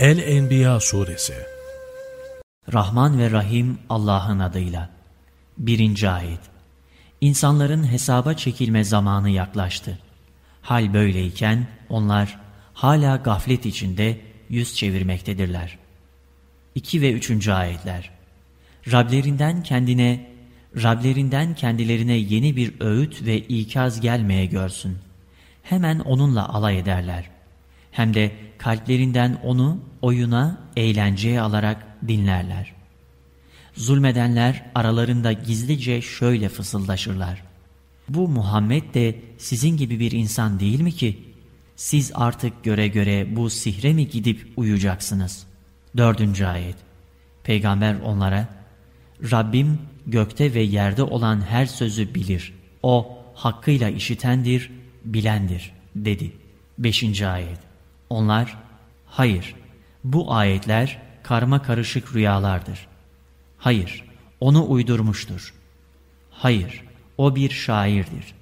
El-Enbiya Suresi Rahman ve Rahim Allah'ın adıyla. 1. Ayet İnsanların hesaba çekilme zamanı yaklaştı. Hal böyleyken onlar hala gaflet içinde yüz çevirmektedirler. 2 ve 3. Ayetler Rablerinden kendine, Rablerinden kendilerine yeni bir öğüt ve ikaz gelmeye görsün. Hemen onunla alay ederler. Hem de kalplerinden onu oyuna, eğlenceye alarak dinlerler. Zulmedenler aralarında gizlice şöyle fısıldaşırlar. Bu Muhammed de sizin gibi bir insan değil mi ki? Siz artık göre göre bu sihre mi gidip uyuyacaksınız? Dördüncü ayet. Peygamber onlara, Rabbim gökte ve yerde olan her sözü bilir. O hakkıyla işitendir, bilendir dedi. Beşinci ayet. Onlar, hayır bu ayetler karma karışık rüyalardır. Hayır, onu uydurmuştur. Hayır, o bir şairdir.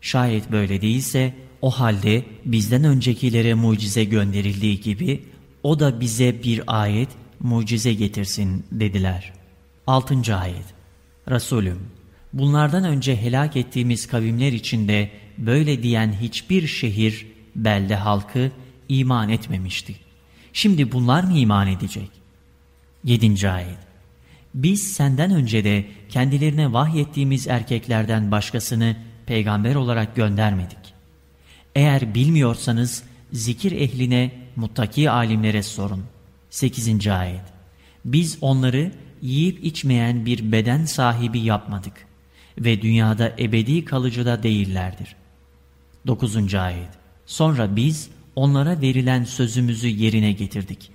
Şayet böyle değilse, o halde bizden öncekilere mucize gönderildiği gibi, o da bize bir ayet, mucize getirsin dediler. 6. Ayet Resulüm, bunlardan önce helak ettiğimiz kavimler içinde böyle diyen hiçbir şehir, belde halkı iman etmemişti. Şimdi bunlar mı iman edecek? 7. Ayet Biz senden önce de kendilerine vahyettiğimiz erkeklerden başkasını peygamber olarak göndermedik. Eğer bilmiyorsanız zikir ehline, muttaki alimlere sorun. 8. Ayet Biz onları yiyip içmeyen bir beden sahibi yapmadık ve dünyada ebedi kalıcı da değillerdir. 9. Ayet Sonra biz onlara verilen sözümüzü yerine getirdik.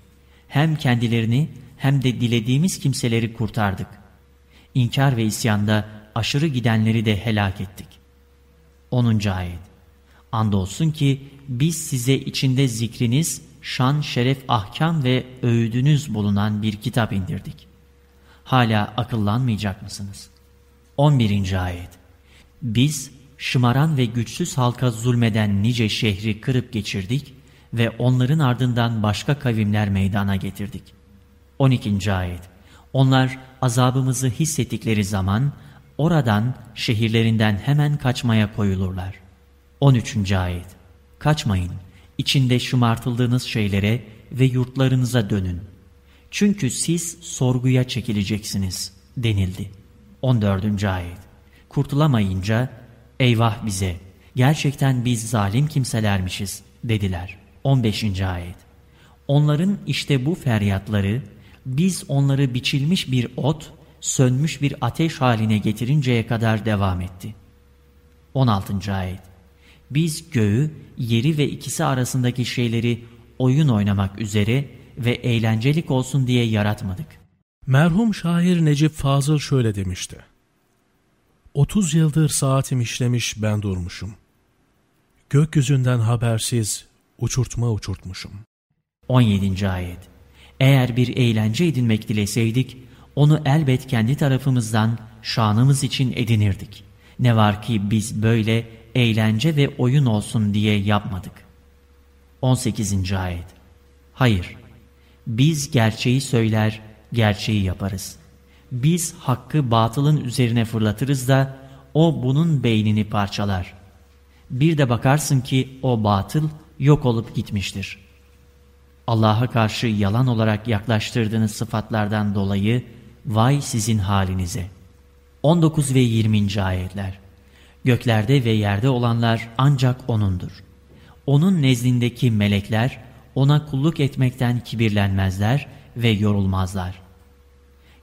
Hem kendilerini hem de dilediğimiz kimseleri kurtardık. İnkar ve isyanda aşırı gidenleri de helak ettik. 10. Ayet Andolsun ki biz size içinde zikriniz, şan, şeref, ahkam ve öğüdünüz bulunan bir kitap indirdik. Hala akıllanmayacak mısınız? 11. Ayet Biz şımaran ve güçsüz halka zulmeden nice şehri kırıp geçirdik ve onların ardından başka kavimler meydana getirdik. 12. Ayet Onlar azabımızı hissettikleri zaman oradan şehirlerinden hemen kaçmaya koyulurlar. 13. Ayet Kaçmayın, içinde şımartıldığınız şeylere ve yurtlarınıza dönün. Çünkü siz sorguya çekileceksiniz denildi. 14. Ayet Kurtulamayınca Eyvah bize! Gerçekten biz zalim kimselermişiz dediler. 15. Ayet Onların işte bu feryatları biz onları biçilmiş bir ot, sönmüş bir ateş haline getirinceye kadar devam etti. 16. Ayet Biz göğü, yeri ve ikisi arasındaki şeyleri oyun oynamak üzere ve eğlencelik olsun diye yaratmadık. Merhum şair Necip Fazıl şöyle demişti. 30 yıldır saatim işlemiş ben durmuşum. Gökyüzünden habersiz uçurtma uçurtmuşum. 17. Ayet Eğer bir eğlence edinmek dileseydik, onu elbet kendi tarafımızdan şanımız için edinirdik. Ne var ki biz böyle eğlence ve oyun olsun diye yapmadık. 18. Ayet Hayır, biz gerçeği söyler, gerçeği yaparız.'' Biz hakkı batılın üzerine fırlatırız da o bunun beynini parçalar. Bir de bakarsın ki o batıl yok olup gitmiştir. Allah'a karşı yalan olarak yaklaştırdığınız sıfatlardan dolayı vay sizin halinize. 19 ve 20. ayetler Göklerde ve yerde olanlar ancak O'nundur. O'nun nezdindeki melekler O'na kulluk etmekten kibirlenmezler ve yorulmazlar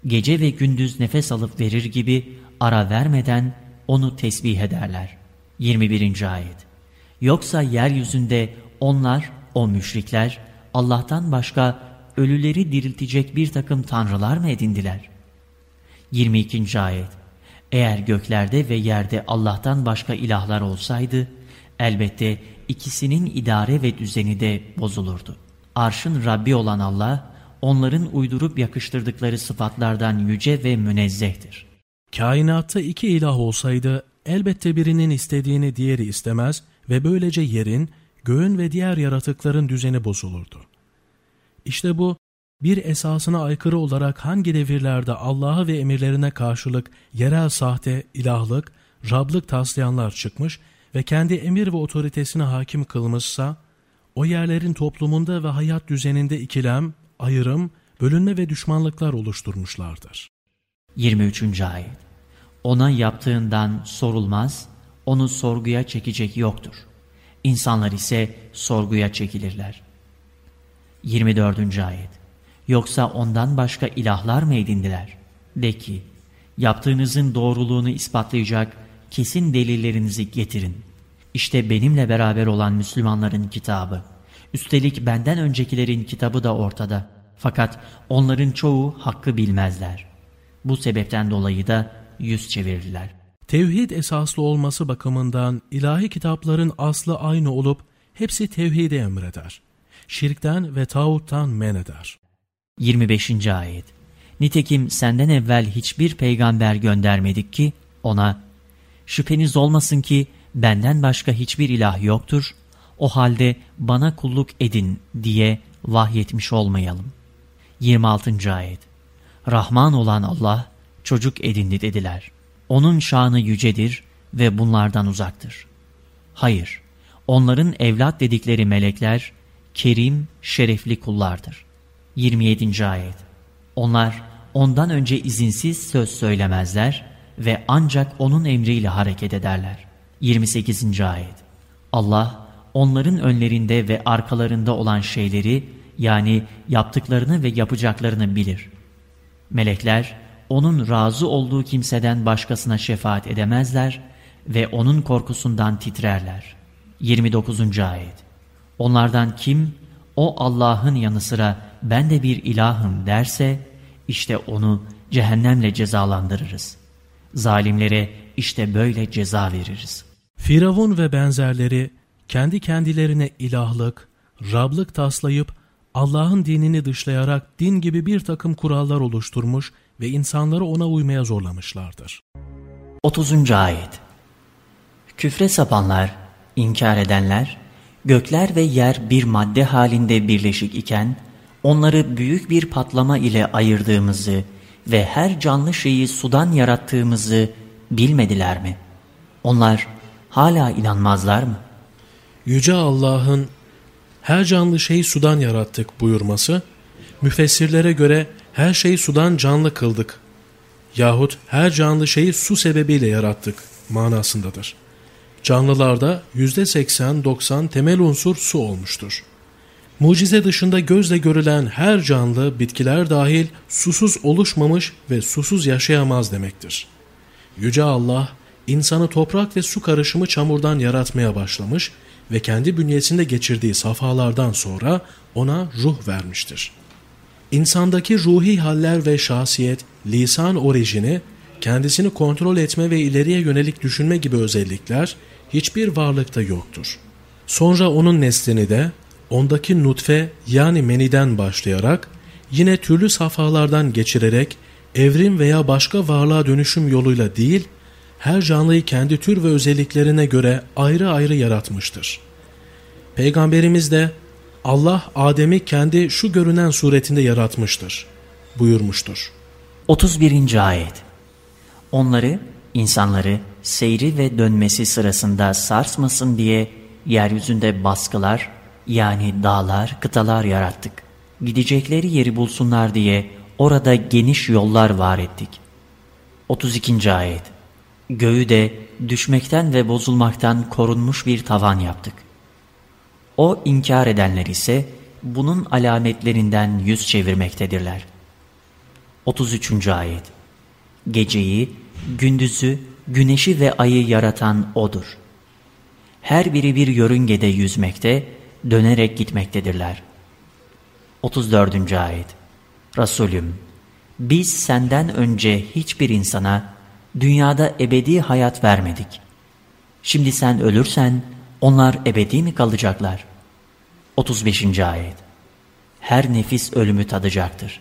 gece ve gündüz nefes alıp verir gibi ara vermeden onu tesbih ederler. 21. Ayet Yoksa yeryüzünde onlar, o müşrikler, Allah'tan başka ölüleri diriltecek bir takım tanrılar mı edindiler? 22. Ayet Eğer göklerde ve yerde Allah'tan başka ilahlar olsaydı, elbette ikisinin idare ve düzeni de bozulurdu. Arşın Rabbi olan Allah, onların uydurup yakıştırdıkları sıfatlardan yüce ve münezzehtir. Kainatta iki ilah olsaydı elbette birinin istediğini diğeri istemez ve böylece yerin, göğün ve diğer yaratıkların düzeni bozulurdu. İşte bu bir esasına aykırı olarak hangi devirlerde Allah'a ve emirlerine karşılık yerel sahte, ilahlık, Rablık taslayanlar çıkmış ve kendi emir ve otoritesine hakim kılmışsa, o yerlerin toplumunda ve hayat düzeninde ikilem, ayrım, bölünme ve düşmanlıklar oluşturmuşlardır. 23. Ayet Ona yaptığından sorulmaz, onu sorguya çekecek yoktur. İnsanlar ise sorguya çekilirler. 24. Ayet Yoksa ondan başka ilahlar mı edindiler? De ki, yaptığınızın doğruluğunu ispatlayacak kesin delillerinizi getirin. İşte benimle beraber olan Müslümanların kitabı. Üstelik benden öncekilerin kitabı da ortada. Fakat onların çoğu hakkı bilmezler. Bu sebepten dolayı da yüz çevirirler. Tevhid esaslı olması bakımından ilahi kitapların aslı aynı olup hepsi tevhidi emreder. Şirkten ve tağuttan men eder. 25. Ayet Nitekim senden evvel hiçbir peygamber göndermedik ki ona Şüpheniz olmasın ki benden başka hiçbir ilah yoktur, o halde bana kulluk edin diye vahyetmiş olmayalım. 26. Ayet Rahman olan Allah çocuk edindi dediler. Onun şanı yücedir ve bunlardan uzaktır. Hayır, onların evlat dedikleri melekler, kerim, şerefli kullardır. 27. Ayet Onlar ondan önce izinsiz söz söylemezler ve ancak O'nun emriyle hareket ederler. 28. Ayet Allah onların önlerinde ve arkalarında olan şeyleri yani yaptıklarını ve yapacaklarını bilir. Melekler O'nun razı olduğu kimseden başkasına şefaat edemezler ve O'nun korkusundan titrerler. 29. Ayet Onlardan kim o Allah'ın yanı sıra ben de bir ilahım derse işte onu cehennemle cezalandırırız. Zalimlere işte böyle ceza veririz. Firavun ve benzerleri kendi kendilerine ilahlık, Rablık taslayıp Allah'ın dinini dışlayarak din gibi bir takım kurallar oluşturmuş ve insanları ona uymaya zorlamışlardır. 30. Ayet Küfre sapanlar, inkar edenler, gökler ve yer bir madde halinde birleşik iken, onları büyük bir patlama ile ayırdığımızı ve her canlı şeyi sudan yarattığımızı bilmediler mi? Onlar hala inanmazlar mı? Yüce Allah'ın her canlı şeyi sudan yarattık buyurması, müfessirlere göre her şeyi sudan canlı kıldık yahut her canlı şeyi su sebebiyle yarattık manasındadır. Canlılarda %80-90 temel unsur su olmuştur. Mucize dışında gözle görülen her canlı, bitkiler dahil susuz oluşmamış ve susuz yaşayamaz demektir. Yüce Allah, insanı toprak ve su karışımı çamurdan yaratmaya başlamış ve kendi bünyesinde geçirdiği safhalardan sonra ona ruh vermiştir. İnsandaki ruhi haller ve şahsiyet, lisan orijini, kendisini kontrol etme ve ileriye yönelik düşünme gibi özellikler hiçbir varlıkta yoktur. Sonra onun neslini de ondaki nutfe yani meniden başlayarak yine türlü safhalardan geçirerek evrim veya başka varlığa dönüşüm yoluyla değil, her canlıyı kendi tür ve özelliklerine göre ayrı ayrı yaratmıştır. Peygamberimiz de Allah Adem'i kendi şu görünen suretinde yaratmıştır buyurmuştur. 31. Ayet Onları, insanları seyri ve dönmesi sırasında sarsmasın diye yeryüzünde baskılar, yani dağlar, kıtalar yarattık. Gidecekleri yeri bulsunlar diye orada geniş yollar var ettik. 32. Ayet Göğü de düşmekten ve bozulmaktan korunmuş bir tavan yaptık. O inkar edenler ise bunun alametlerinden yüz çevirmektedirler. 33. Ayet Geceyi, gündüzü, güneşi ve ayı yaratan O'dur. Her biri bir yörüngede yüzmekte, dönerek gitmektedirler. 34. Ayet Resulüm, biz senden önce hiçbir insana dünyada ebedi hayat vermedik. Şimdi sen ölürsen onlar ebedi mi kalacaklar? 35. Ayet Her nefis ölümü tadacaktır.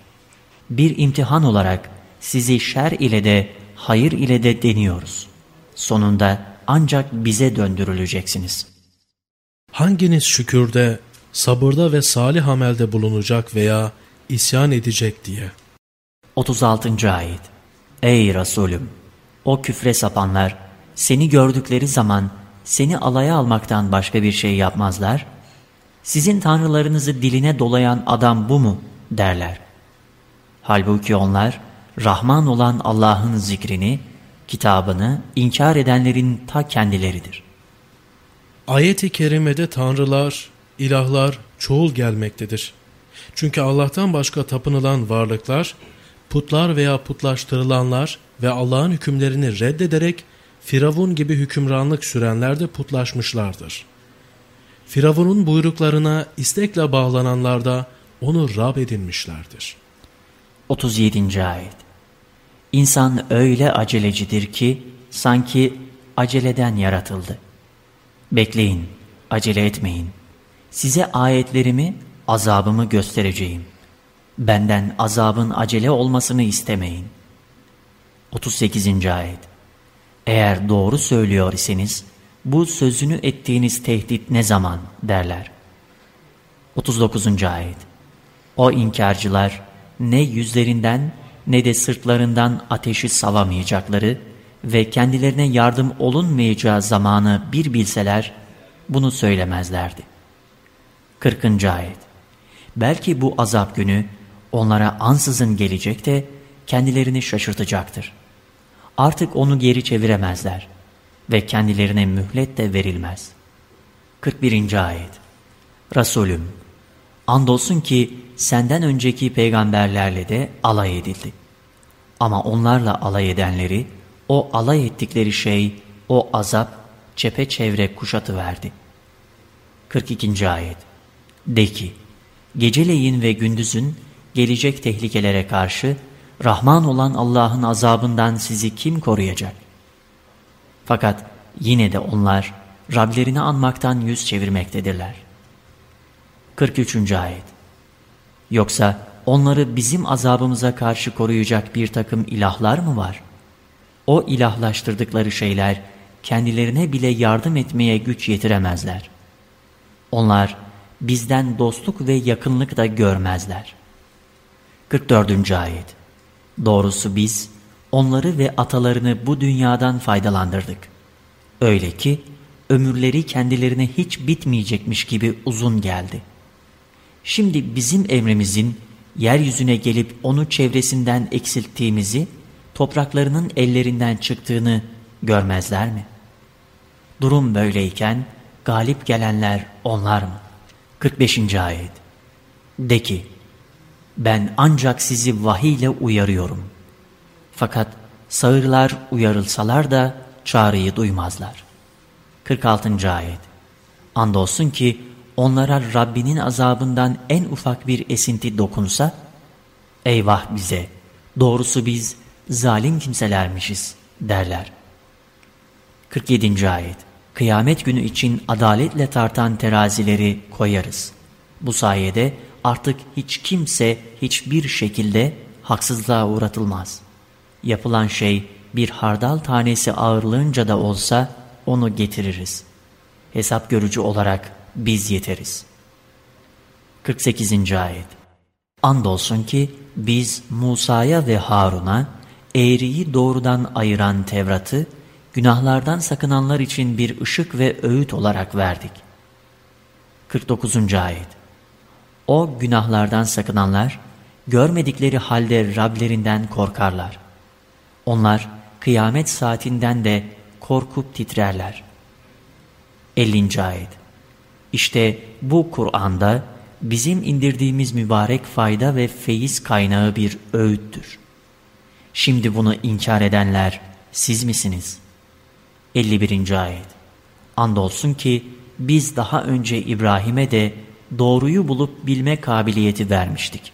Bir imtihan olarak sizi şer ile de hayır ile de deniyoruz. Sonunda ancak bize döndürüleceksiniz. Hanginiz şükürde sabırda ve salih amelde bulunacak veya isyan edecek diye. 36. Ayet Ey Resulüm! O küfre sapanlar seni gördükleri zaman seni alaya almaktan başka bir şey yapmazlar. Sizin tanrılarınızı diline dolayan adam bu mu derler. Halbuki onlar Rahman olan Allah'ın zikrini, kitabını inkar edenlerin ta kendileridir. Ayet-i kerimede tanrılar, ilahlar çoğul gelmektedir. Çünkü Allah'tan başka tapınılan varlıklar, putlar veya putlaştırılanlar ve Allah'ın hükümlerini reddederek Firavun gibi hükümranlık sürenler de putlaşmışlardır. Firavun'un buyruklarına istekle bağlananlar da onu Rab edinmişlerdir. 37. Ayet İnsan öyle acelecidir ki sanki aceleden yaratıldı. Bekleyin, acele etmeyin. Size ayetlerimi, azabımı göstereceğim. Benden azabın acele olmasını istemeyin. 38. Ayet Eğer doğru söylüyor iseniz, bu sözünü ettiğiniz tehdit ne zaman derler. 39. Ayet O inkarcılar ne yüzlerinden ne de sırtlarından ateşi savamayacakları ve kendilerine yardım olunmayacağı zamanı bir bilseler bunu söylemezlerdi. 40. Ayet Belki bu azap günü onlara ansızın gelecek de kendilerini şaşırtacaktır. Artık onu geri çeviremezler ve kendilerine mühlet de verilmez. 41. Ayet Resulüm, andolsun ki senden önceki peygamberlerle de alay edildi. Ama onlarla alay edenleri, o alay ettikleri şey, o azap çepeçevre kuşatı verdi. 42. Ayet De ki, geceleyin ve gündüzün gelecek tehlikelere karşı Rahman olan Allah'ın azabından sizi kim koruyacak? Fakat yine de onlar Rablerini anmaktan yüz çevirmektedirler. 43. Ayet Yoksa onları bizim azabımıza karşı koruyacak bir takım ilahlar mı var? O ilahlaştırdıkları şeyler kendilerine bile yardım etmeye güç yetiremezler. Onlar bizden dostluk ve yakınlık da görmezler. 44. Ayet Doğrusu biz onları ve atalarını bu dünyadan faydalandırdık. Öyle ki ömürleri kendilerine hiç bitmeyecekmiş gibi uzun geldi. Şimdi bizim emrimizin yeryüzüne gelip onu çevresinden eksilttiğimizi, topraklarının ellerinden çıktığını görmezler mi? Durum böyleyken galip gelenler onlar mı? 45. Ayet De ki, ben ancak sizi vahiy ile uyarıyorum. Fakat sağırlar uyarılsalar da çağrıyı duymazlar. 46. Ayet Andolsun ki onlara Rabbinin azabından en ufak bir esinti dokunsa, eyvah bize, doğrusu biz zalim kimselermişiz derler. 47. Ayet Kıyamet günü için adaletle tartan terazileri koyarız. Bu sayede artık hiç kimse hiçbir şekilde haksızlığa uğratılmaz. Yapılan şey bir hardal tanesi ağırlığınca da olsa onu getiririz. Hesap görücü olarak biz yeteriz. 48. Ayet Andolsun ki biz Musa'ya ve Harun'a eğriyi doğrudan ayıran Tevrat'ı günahlardan sakınanlar için bir ışık ve öğüt olarak verdik. 49. Ayet O günahlardan sakınanlar, görmedikleri halde Rablerinden korkarlar. Onlar kıyamet saatinden de korkup titrerler. 50. Ayet İşte bu Kur'an'da bizim indirdiğimiz mübarek fayda ve feyiz kaynağı bir öğüttür. Şimdi bunu inkar edenler siz misiniz? 51. Ayet Andolsun ki biz daha önce İbrahim'e de doğruyu bulup bilme kabiliyeti vermiştik.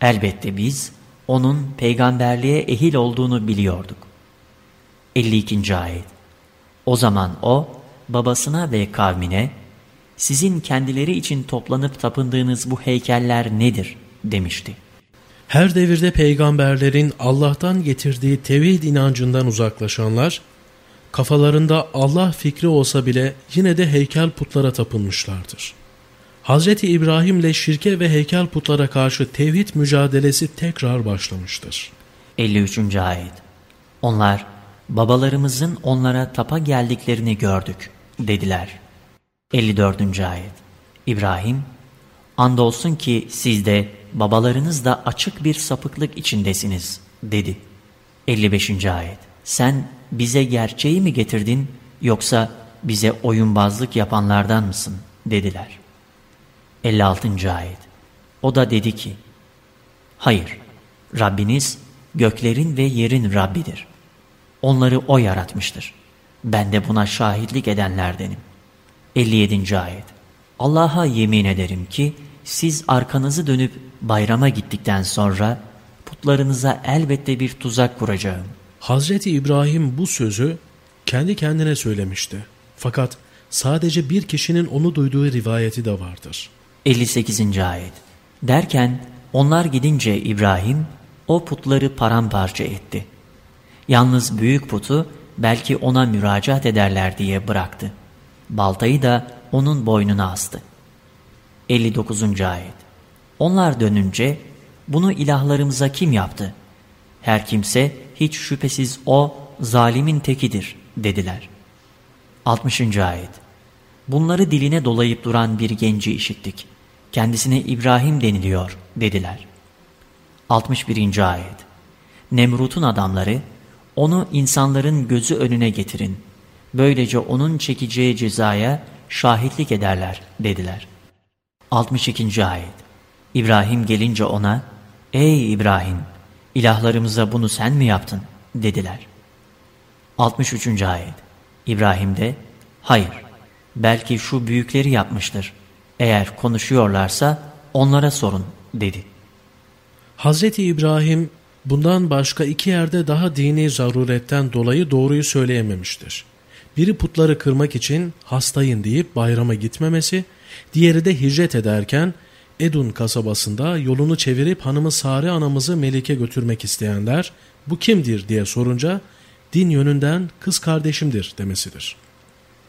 Elbette biz onun peygamberliğe ehil olduğunu biliyorduk. 52. Ayet O zaman o babasına ve kavmine sizin kendileri için toplanıp tapındığınız bu heykeller nedir demişti. Her devirde peygamberlerin Allah'tan getirdiği tevhid inancından uzaklaşanlar, kafalarında Allah fikri olsa bile yine de heykel putlara tapınmışlardır. Hz. İbrahim ile şirke ve heykel putlara karşı tevhid mücadelesi tekrar başlamıştır. 53. Ayet Onlar, babalarımızın onlara tapa geldiklerini gördük, dediler. 54. Ayet İbrahim, andolsun ki siz de babalarınız da açık bir sapıklık içindesiniz, dedi. 55. Ayet Sen bize gerçeği mi getirdin yoksa bize oyunbazlık yapanlardan mısın, dediler. 56. Ayet O da dedi ki, Hayır, Rabbiniz göklerin ve yerin Rabbidir. Onları O yaratmıştır. Ben de buna şahitlik edenlerdenim. 57. Ayet Allah'a yemin ederim ki siz arkanızı dönüp bayrama gittikten sonra putlarınıza elbette bir tuzak kuracağım. Hazreti İbrahim bu sözü kendi kendine söylemişti. Fakat sadece bir kişinin onu duyduğu rivayeti de vardır. 58. Ayet Derken onlar gidince İbrahim o putları paramparça etti. Yalnız büyük putu belki ona müracaat ederler diye bıraktı. Baltayı da onun boynuna astı. 59. Ayet Onlar dönünce bunu ilahlarımıza kim yaptı? Her kimse hiç şüphesiz o zalimin tekidir dediler. 60. Ayet Bunları diline dolayıp duran bir genci işittik. Kendisine İbrahim deniliyor dediler. 61. Ayet Nemrut'un adamları onu insanların gözü önüne getirin. Böylece onun çekeceği cezaya şahitlik ederler dediler. 62. Ayet İbrahim gelince ona Ey İbrahim ilahlarımıza bunu sen mi yaptın dediler. 63. Ayet İbrahim de hayır belki şu büyükleri yapmıştır. Eğer konuşuyorlarsa onlara sorun dedi. Hazreti İbrahim bundan başka iki yerde daha dini zaruretten dolayı doğruyu söyleyememiştir. Biri putları kırmak için hastayın deyip bayrama gitmemesi, diğeri de hicret ederken Edun kasabasında yolunu çevirip hanımı Sare anamızı Melik'e götürmek isteyenler bu kimdir diye sorunca din yönünden kız kardeşimdir demesidir.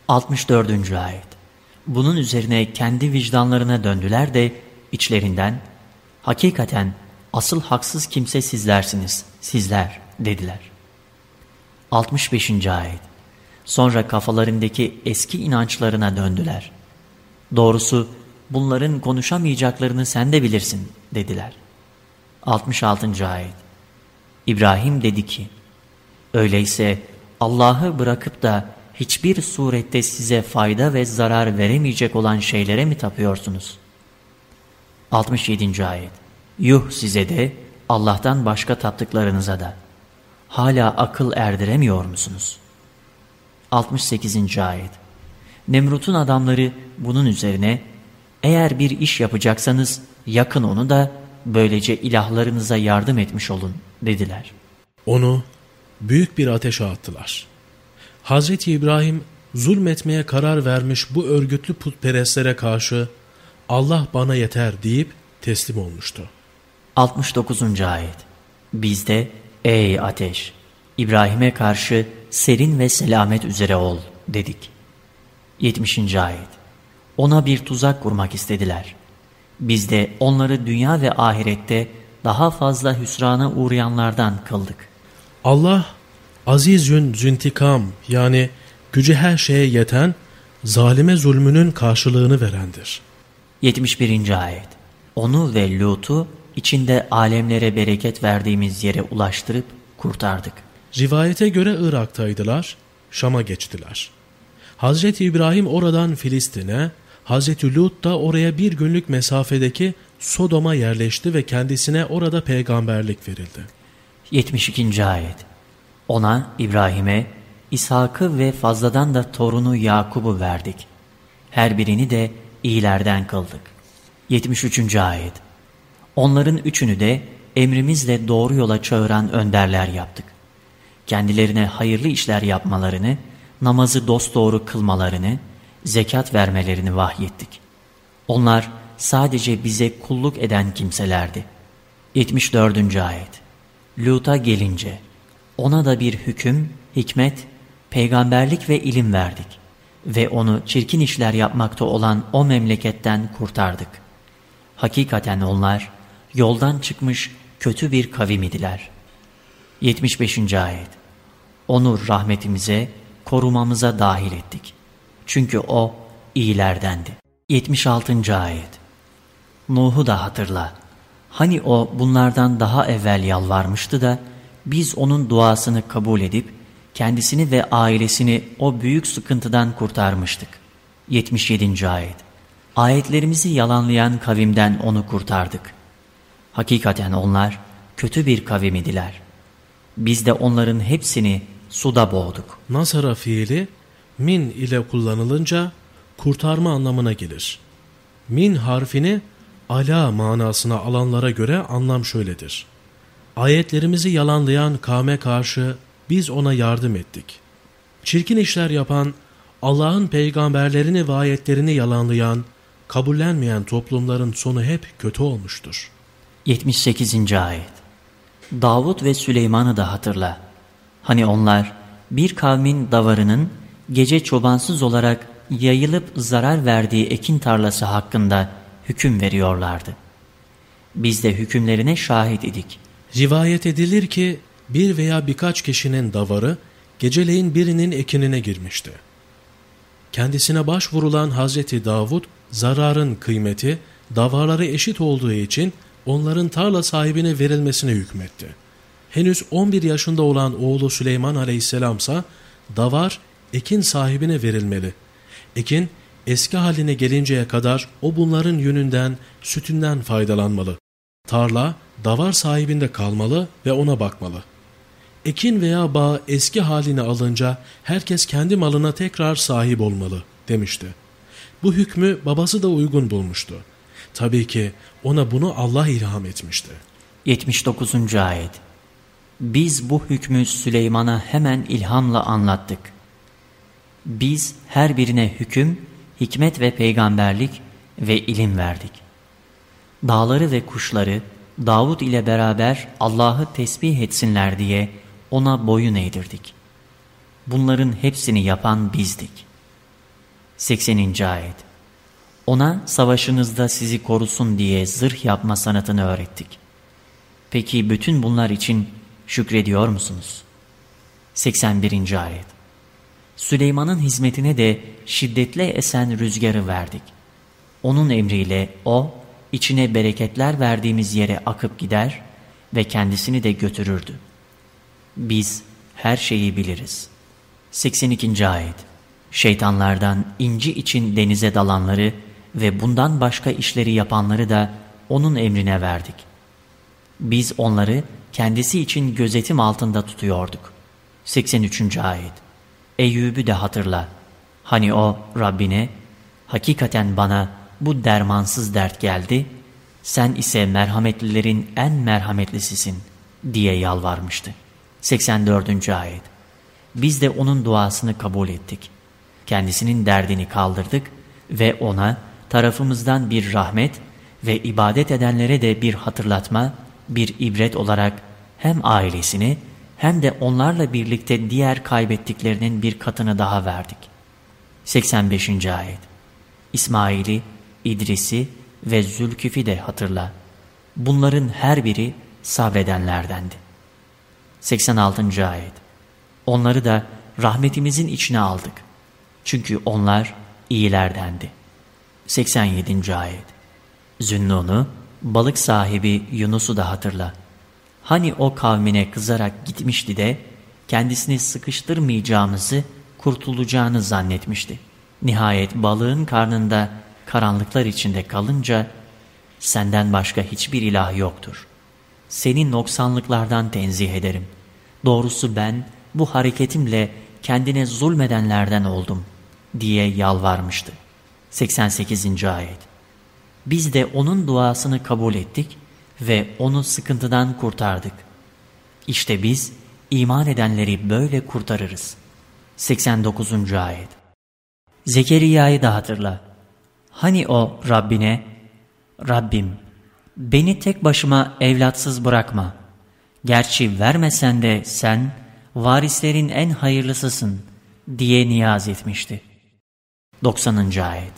64. Ayet Bunun üzerine kendi vicdanlarına döndüler de içlerinden hakikaten asıl haksız kimse sizlersiniz, sizler dediler. 65. Ayet Sonra kafalarındaki eski inançlarına döndüler. Doğrusu bunların konuşamayacaklarını sen de bilirsin dediler. 66. Ayet İbrahim dedi ki, Öyleyse Allah'ı bırakıp da hiçbir surette size fayda ve zarar veremeyecek olan şeylere mi tapıyorsunuz? 67. Ayet Yuh size de Allah'tan başka taptıklarınıza da. Hala akıl erdiremiyor musunuz? 68. Ayet Nemrut'un adamları bunun üzerine eğer bir iş yapacaksanız yakın onu da böylece ilahlarınıza yardım etmiş olun dediler. Onu büyük bir ateşe attılar. Hazreti İbrahim zulmetmeye karar vermiş bu örgütlü putperestlere karşı Allah bana yeter deyip teslim olmuştu. 69. Ayet Biz de ey ateş İbrahim'e karşı serin ve selamet üzere ol dedik. 70. Ayet Ona bir tuzak kurmak istediler. Biz de onları dünya ve ahirette daha fazla hüsrana uğrayanlardan kıldık. Allah azizün züntikam yani gücü her şeye yeten zalime zulmünün karşılığını verendir. 71. Ayet Onu ve Lut'u içinde alemlere bereket verdiğimiz yere ulaştırıp kurtardık. Rivayete göre Irak'taydılar, Şam'a geçtiler. Hazreti İbrahim oradan Filistin'e, Hazreti Lut da oraya bir günlük mesafedeki Sodom'a yerleşti ve kendisine orada peygamberlik verildi. 72. Ayet Ona, İbrahim'e, İshak'ı ve fazladan da torunu Yakub'u verdik. Her birini de iyilerden kıldık. 73. Ayet Onların üçünü de emrimizle doğru yola çağıran önderler yaptık. Kendilerine hayırlı işler yapmalarını, namazı dosdoğru kılmalarını, zekat vermelerini vahyettik. Onlar sadece bize kulluk eden kimselerdi. 74. Ayet Lut'a gelince, ona da bir hüküm, hikmet, peygamberlik ve ilim verdik. ve onu çirkin işler yapmakta olan o memleketten kurtardık. Hakikaten onlar yoldan çıkmış kötü bir kavim idiler. 75. Ayet Onu rahmetimize, korumamıza dahil ettik. Çünkü o iyilerdendi. 76. Ayet Nuh'u da hatırla. Hani o bunlardan daha evvel yalvarmıştı da biz onun duasını kabul edip kendisini ve ailesini o büyük sıkıntıdan kurtarmıştık. 77. Ayet Ayetlerimizi yalanlayan kavimden onu kurtardık. Hakikaten onlar kötü bir kavim idiler. Biz de onların hepsini suda boğduk. Nasara fiili min ile kullanılınca kurtarma anlamına gelir. Min harfini ala manasına alanlara göre anlam şöyledir. Ayetlerimizi yalanlayan kavme karşı biz ona yardım ettik. Çirkin işler yapan, Allah'ın peygamberlerini ve ayetlerini yalanlayan, kabullenmeyen toplumların sonu hep kötü olmuştur. 78. Ayet Davud ve Süleyman'ı da hatırla. Hani onlar bir kavmin davarının gece çobansız olarak yayılıp zarar verdiği ekin tarlası hakkında hüküm veriyorlardı. Biz de hükümlerine şahit idik. Rivayet edilir ki bir veya birkaç kişinin davarı geceleyin birinin ekinine girmişti. Kendisine başvurulan Hazreti Davud zararın kıymeti davarları eşit olduğu için onların tarla sahibine verilmesine hükmetti. Henüz 11 yaşında olan oğlu Süleyman aleyhisselamsa davar ekin sahibine verilmeli. Ekin eski haline gelinceye kadar o bunların yününden, sütünden faydalanmalı. Tarla davar sahibinde kalmalı ve ona bakmalı. Ekin veya bağ eski haline alınca herkes kendi malına tekrar sahip olmalı demişti. Bu hükmü babası da uygun bulmuştu. Tabii ki ona bunu Allah ilham etmişti. 79. Ayet Biz bu hükmü Süleyman'a hemen ilhamla anlattık. Biz her birine hüküm, hikmet ve peygamberlik ve ilim verdik. Dağları ve kuşları Davud ile beraber Allah'ı tesbih etsinler diye ona boyun eğdirdik. Bunların hepsini yapan bizdik. 80. Ayet Ona savaşınızda sizi korusun diye zırh yapma sanatını öğrettik. Peki bütün bunlar için şükrediyor musunuz? 81. Ayet Süleyman'ın hizmetine de şiddetle esen rüzgarı verdik. Onun emriyle o, içine bereketler verdiğimiz yere akıp gider ve kendisini de götürürdü. Biz her şeyi biliriz. 82. Ayet Şeytanlardan inci için denize dalanları ve bundan başka işleri yapanları da onun emrine verdik. Biz onları kendisi için gözetim altında tutuyorduk. 83. Ayet Eyyub'ü de hatırla. Hani o Rabbine, hakikaten bana bu dermansız dert geldi, sen ise merhametlilerin en merhametlisisin diye yalvarmıştı. 84. Ayet Biz de onun duasını kabul ettik. Kendisinin derdini kaldırdık ve ona tarafımızdan bir rahmet ve ibadet edenlere de bir hatırlatma, bir ibret olarak hem ailesini hem de onlarla birlikte diğer kaybettiklerinin bir katını daha verdik. 85. Ayet İsmail'i, İdris'i ve Zülküf'i de hatırla. Bunların her biri sabredenlerdendi. 86. Ayet Onları da rahmetimizin içine aldık. Çünkü onlar iyilerdendi. 87. Ayet Zünnun'u, balık sahibi Yunus'u da hatırla. Hani o kavmine kızarak gitmişti de kendisini sıkıştırmayacağımızı, kurtulacağını zannetmişti. Nihayet balığın karnında karanlıklar içinde kalınca senden başka hiçbir ilah yoktur. Seni noksanlıklardan tenzih ederim. Doğrusu ben bu hareketimle kendine zulmedenlerden oldum diye yalvarmıştı. 88. Ayet Biz de onun duasını kabul ettik ve onu sıkıntıdan kurtardık. İşte biz iman edenleri böyle kurtarırız. 89. Ayet Zekeriya'yı da hatırla. Hani o Rabbine, Rabbim beni tek başıma evlatsız bırakma. Gerçi vermesen de sen varislerin en hayırlısısın diye niyaz etmişti. 90. Ayet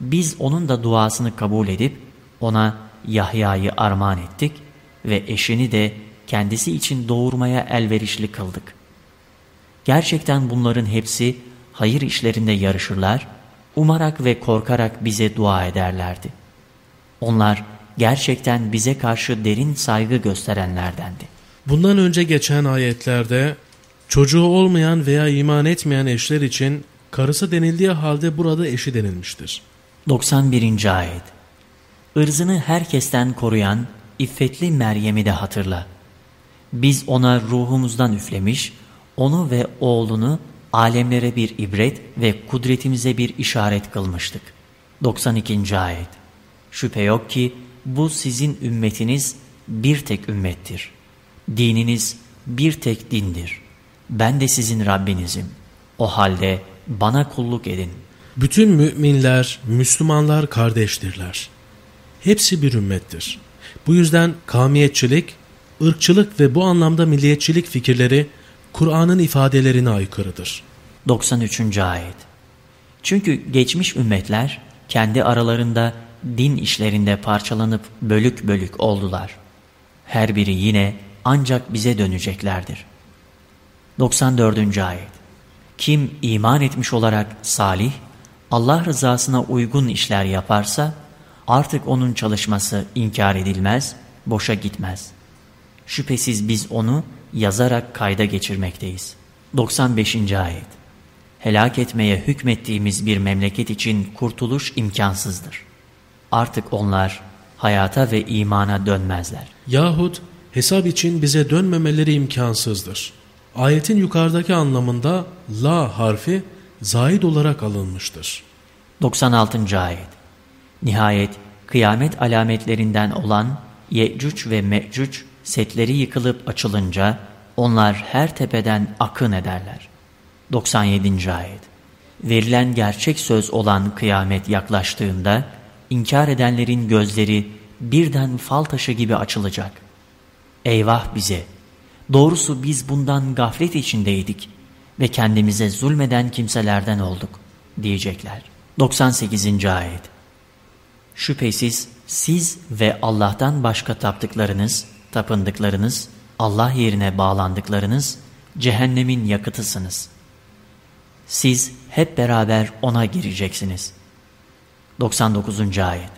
Biz onun da duasını kabul edip ona Yahya'yı armağan ettik ve eşini de kendisi için doğurmaya elverişli kıldık. Gerçekten bunların hepsi hayır işlerinde yarışırlar, umarak ve korkarak bize dua ederlerdi. Onlar gerçekten bize karşı derin saygı gösterenlerdendi. Bundan önce geçen ayetlerde çocuğu olmayan veya iman etmeyen eşler için karısı denildiği halde burada eşi denilmiştir. 91. Ayet Irzını herkesten koruyan iffetli Meryem'i de hatırla. Biz ona ruhumuzdan üflemiş, onu ve oğlunu alemlere bir ibret ve kudretimize bir işaret kılmıştık. 92. Ayet Şüphe yok ki bu sizin ümmetiniz bir tek ümmettir. Dininiz bir tek dindir. Ben de sizin Rabbinizim. O halde bana kulluk edin. Bütün müminler, Müslümanlar kardeştirler. Hepsi bir ümmettir. Bu yüzden kavmiyetçilik, ırkçılık ve bu anlamda milliyetçilik fikirleri Kur'an'ın ifadelerine aykırıdır. 93. Ayet Çünkü geçmiş ümmetler kendi aralarında din işlerinde parçalanıp bölük bölük oldular. Her biri yine ancak bize döneceklerdir. 94. Ayet Kim iman etmiş olarak salih, Allah rızasına uygun işler yaparsa, artık onun çalışması inkar edilmez, boşa gitmez. Şüphesiz biz onu yazarak kayda geçirmekteyiz. 95. Ayet Helak etmeye hükmettiğimiz bir memleket için kurtuluş imkansızdır. Artık onlar hayata ve imana dönmezler. Yahut hesap için bize dönmemeleri imkansızdır. Ayetin yukarıdaki anlamında la harfi zaid olarak alınmıştır. 96. Ayet Nihayet kıyamet alametlerinden olan Ye'cuc ve Me'cuc setleri yıkılıp açılınca onlar her tepeden akın ederler. 97. Ayet Verilen gerçek söz olan kıyamet yaklaştığında inkar edenlerin gözleri birden fal taşı gibi açılacak. Eyvah bize! Doğrusu biz bundan gaflet içindeydik ve kendimize zulmeden kimselerden olduk diyecekler. 98. Ayet Şüphesiz siz ve Allah'tan başka taptıklarınız, tapındıklarınız, Allah yerine bağlandıklarınız cehennemin yakıtısınız. Siz hep beraber ona gireceksiniz. 99. Ayet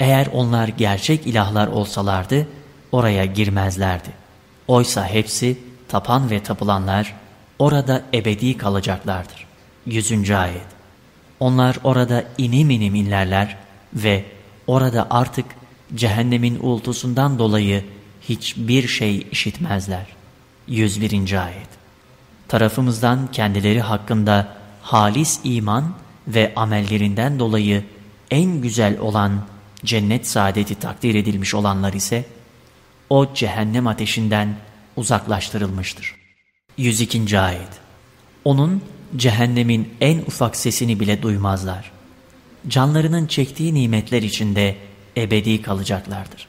Eğer onlar gerçek ilahlar olsalardı oraya girmezlerdi. Oysa hepsi tapan ve tapılanlar orada ebedi kalacaklardır. 100. Ayet Onlar orada inim inim inlerler ve orada artık cehennemin uğultusundan dolayı hiçbir şey işitmezler. 101. Ayet Tarafımızdan kendileri hakkında halis iman ve amellerinden dolayı en güzel olan cennet saadeti takdir edilmiş olanlar ise o cehennem ateşinden uzaklaştırılmıştır. 102. Ayet Onun cehennemin en ufak sesini bile duymazlar. Canlarının çektiği nimetler içinde ebedi kalacaklardır.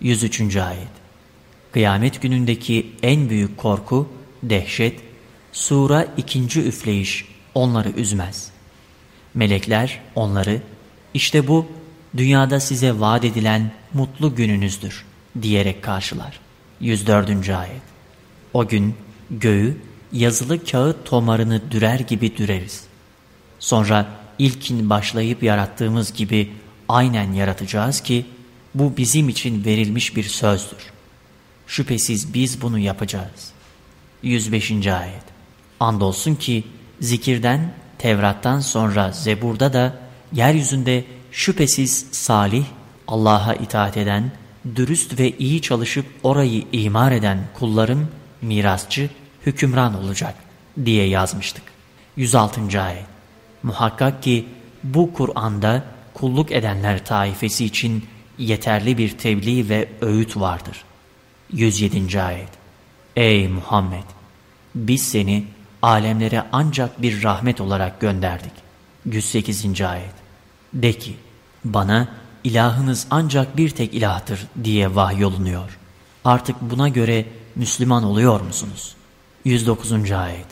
103. Ayet Kıyamet günündeki en büyük korku, dehşet, sura ikinci üfleyiş onları üzmez. Melekler onları işte bu dünyada size vaat edilen mutlu gününüzdür diyerek karşılar. 104. Ayet O gün göğü yazılı kağıt tomarını dürer gibi düreriz. Sonra ilkin başlayıp yarattığımız gibi aynen yaratacağız ki bu bizim için verilmiş bir sözdür. Şüphesiz biz bunu yapacağız. 105. Ayet Andolsun ki zikirden, Tevrat'tan sonra Zebur'da da yeryüzünde şüphesiz salih, Allah'a itaat eden, dürüst ve iyi çalışıp orayı imar eden kullarım mirasçı, hükümran olacak diye yazmıştık. 106. Ayet Muhakkak ki bu Kur'an'da kulluk edenler taifesi için yeterli bir tebliğ ve öğüt vardır. 107. Ayet Ey Muhammed! Biz seni alemlere ancak bir rahmet olarak gönderdik. 108. Ayet De ki, bana ilahınız ancak bir tek ilahtır diye vahyolunuyor. Artık buna göre Müslüman oluyor musunuz? 109. Ayet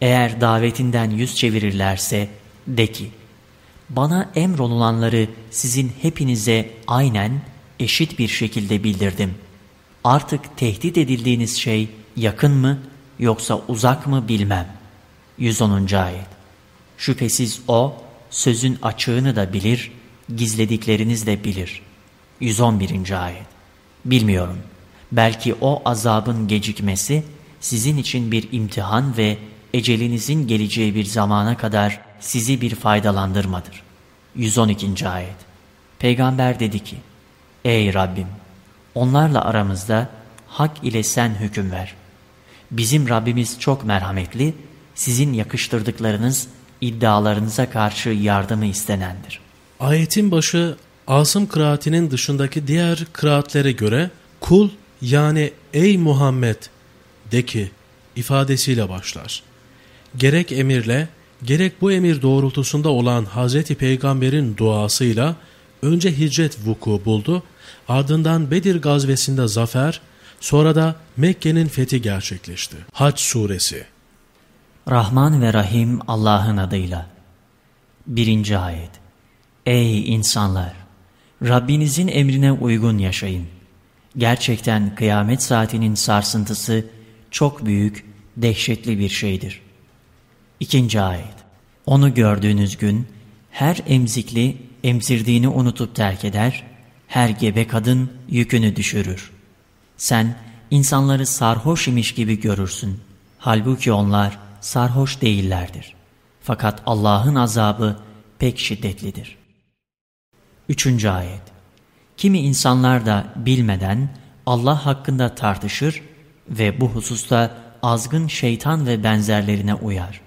Eğer davetinden yüz çevirirlerse de ki, bana emrolulanları sizin hepinize aynen eşit bir şekilde bildirdim. Artık tehdit edildiğiniz şey yakın mı yoksa uzak mı bilmem. 110. Ayet Şüphesiz O, sözün açığını da bilir, gizledikleriniz de bilir. 111. Ayet Bilmiyorum, belki o azabın gecikmesi sizin için bir imtihan ve ecelinizin geleceği bir zamana kadar sizi bir faydalandırmadır. 112. Ayet Peygamber dedi ki, Ey Rabbim! Onlarla aramızda hak ile sen hüküm ver. Bizim Rabbimiz çok merhametli, sizin yakıştırdıklarınız iddialarınıza karşı yardımı istenendir. Ayetin başı Asım kıraatinin dışındaki diğer kıraatlere göre kul yani ey Muhammed de ki ifadesiyle başlar. Gerek emirle gerek bu emir doğrultusunda olan Hazreti Peygamber'in duasıyla önce hicret vuku buldu, ardından Bedir gazvesinde zafer, sonra da Mekke'nin fethi gerçekleşti. Hac Suresi Rahman ve Rahim Allah'ın adıyla. Birinci ayet. Ey insanlar! Rabbinizin emrine uygun yaşayın. Gerçekten kıyamet saatinin sarsıntısı çok büyük, dehşetli bir şeydir. İkinci ayet. Onu gördüğünüz gün her emzikli emzirdiğini unutup terk eder, her gebe kadın yükünü düşürür. Sen insanları sarhoş imiş gibi görürsün. Halbuki onlar sarhoş değillerdir. Fakat Allah'ın azabı pek şiddetlidir. Üçüncü ayet Kimi insanlar da bilmeden Allah hakkında tartışır ve bu hususta azgın şeytan ve benzerlerine uyar.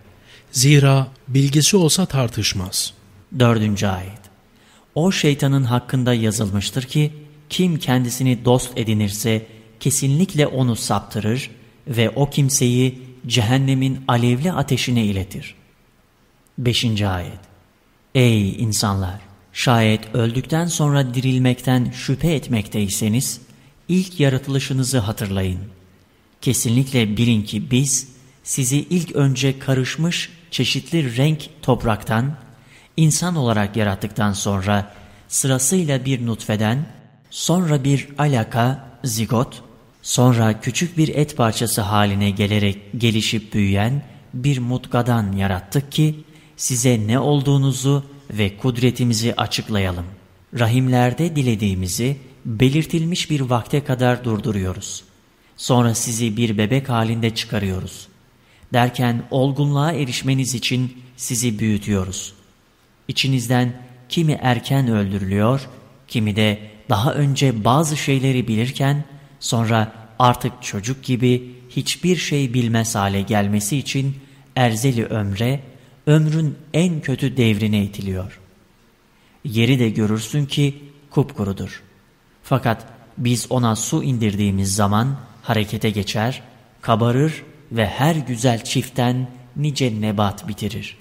Zira bilgisi olsa tartışmaz. Dördüncü ayet O şeytanın hakkında yazılmıştır ki kim kendisini dost edinirse kesinlikle onu saptırır ve o kimseyi cehennemin alevli ateşine iletir. Beşinci ayet Ey insanlar! Şayet öldükten sonra dirilmekten şüphe etmekteyseniz, ilk yaratılışınızı hatırlayın. Kesinlikle bilin ki biz, sizi ilk önce karışmış çeşitli renk topraktan, insan olarak yarattıktan sonra sırasıyla bir nutfeden, sonra bir alaka, zigot, sonra küçük bir et parçası haline gelerek gelişip büyüyen bir mutgadan yarattık ki, size ne olduğunuzu ve kudretimizi açıklayalım. Rahimlerde dilediğimizi belirtilmiş bir vakte kadar durduruyoruz. Sonra sizi bir bebek halinde çıkarıyoruz. Derken olgunluğa erişmeniz için sizi büyütüyoruz. İçinizden kimi erken öldürülüyor, kimi de daha önce bazı şeyleri bilirken sonra artık çocuk gibi hiçbir şey bilmez hale gelmesi için erzeli ömre ömrün en kötü devrine itiliyor. Yeri de görürsün ki kupkurudur. Fakat biz ona su indirdiğimiz zaman harekete geçer, kabarır ve her güzel çiften nice nebat bitirir.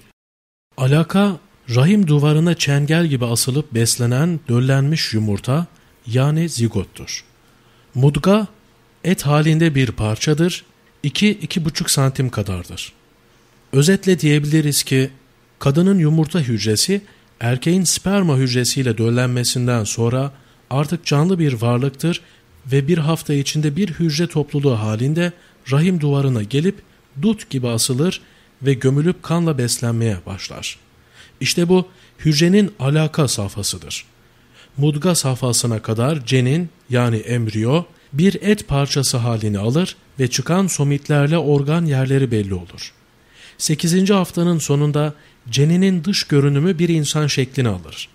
Alaka, rahim duvarına çengel gibi asılıp beslenen döllenmiş yumurta yani zigottur. Mudga, et halinde bir parçadır, 2-2,5 santim kadardır. Özetle diyebiliriz ki kadının yumurta hücresi erkeğin sperma hücresiyle döllenmesinden sonra artık canlı bir varlıktır ve bir hafta içinde bir hücre topluluğu halinde rahim duvarına gelip dut gibi asılır ve gömülüp kanla beslenmeye başlar. İşte bu hücrenin alaka safhasıdır. Mudga safhasına kadar cenin yani embriyo bir et parçası halini alır ve çıkan somitlerle organ yerleri belli olur. 8. haftanın sonunda ceninin dış görünümü bir insan şeklini alır.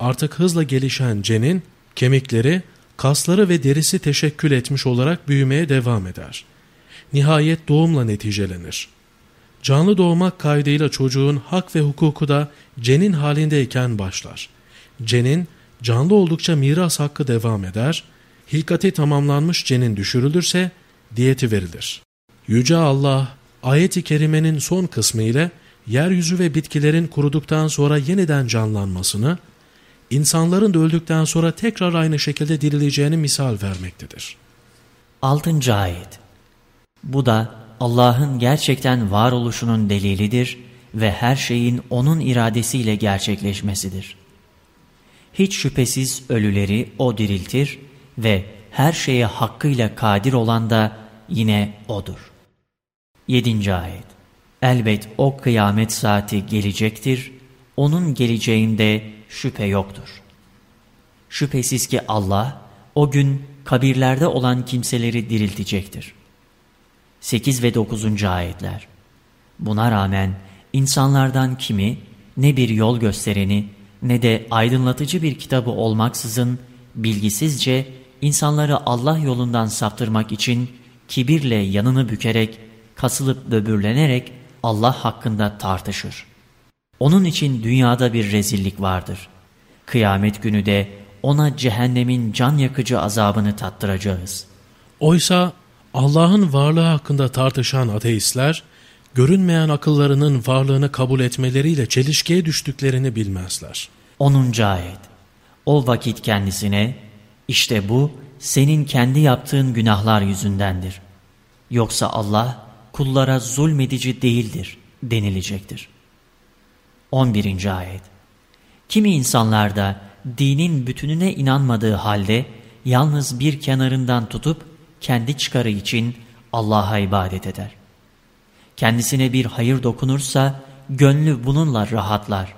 Artık hızla gelişen cenin kemikleri, kasları ve derisi teşekkül etmiş olarak büyümeye devam eder. Nihayet doğumla neticelenir. Canlı doğmak kaydıyla çocuğun hak ve hukuku da cenin halindeyken başlar. Cenin canlı oldukça miras hakkı devam eder, hilkati tamamlanmış cenin düşürülürse diyeti verilir. Yüce Allah ayet-i kerimenin son kısmı ile yeryüzü ve bitkilerin kuruduktan sonra yeniden canlanmasını, insanların da öldükten sonra tekrar aynı şekilde dirileceğini misal vermektedir. 6. Ayet Bu da Allah'ın gerçekten varoluşunun delilidir ve her şeyin O'nun iradesiyle gerçekleşmesidir. Hiç şüphesiz ölüleri O diriltir ve her şeye hakkıyla kadir olan da yine O'dur. 7. Ayet Elbet o kıyamet saati gelecektir, onun geleceğinde şüphe yoktur. Şüphesiz ki Allah o gün kabirlerde olan kimseleri diriltecektir. 8 ve 9. Ayetler Buna rağmen insanlardan kimi ne bir yol göstereni ne de aydınlatıcı bir kitabı olmaksızın bilgisizce insanları Allah yolundan saptırmak için kibirle yanını bükerek, kasılıp böbürlenerek Allah hakkında tartışır. Onun için dünyada bir rezillik vardır. Kıyamet günü de ona cehennemin can yakıcı azabını tattıracağız. Oysa Allah'ın varlığı hakkında tartışan ateistler, görünmeyen akıllarının varlığını kabul etmeleriyle çelişkiye düştüklerini bilmezler. 10. Ayet O vakit kendisine, işte bu senin kendi yaptığın günahlar yüzündendir. Yoksa Allah kullara zulmedici değildir denilecektir. 11. Ayet Kimi insanlar da dinin bütününe inanmadığı halde yalnız bir kenarından tutup kendi çıkarı için Allah'a ibadet eder. Kendisine bir hayır dokunursa gönlü bununla rahatlar.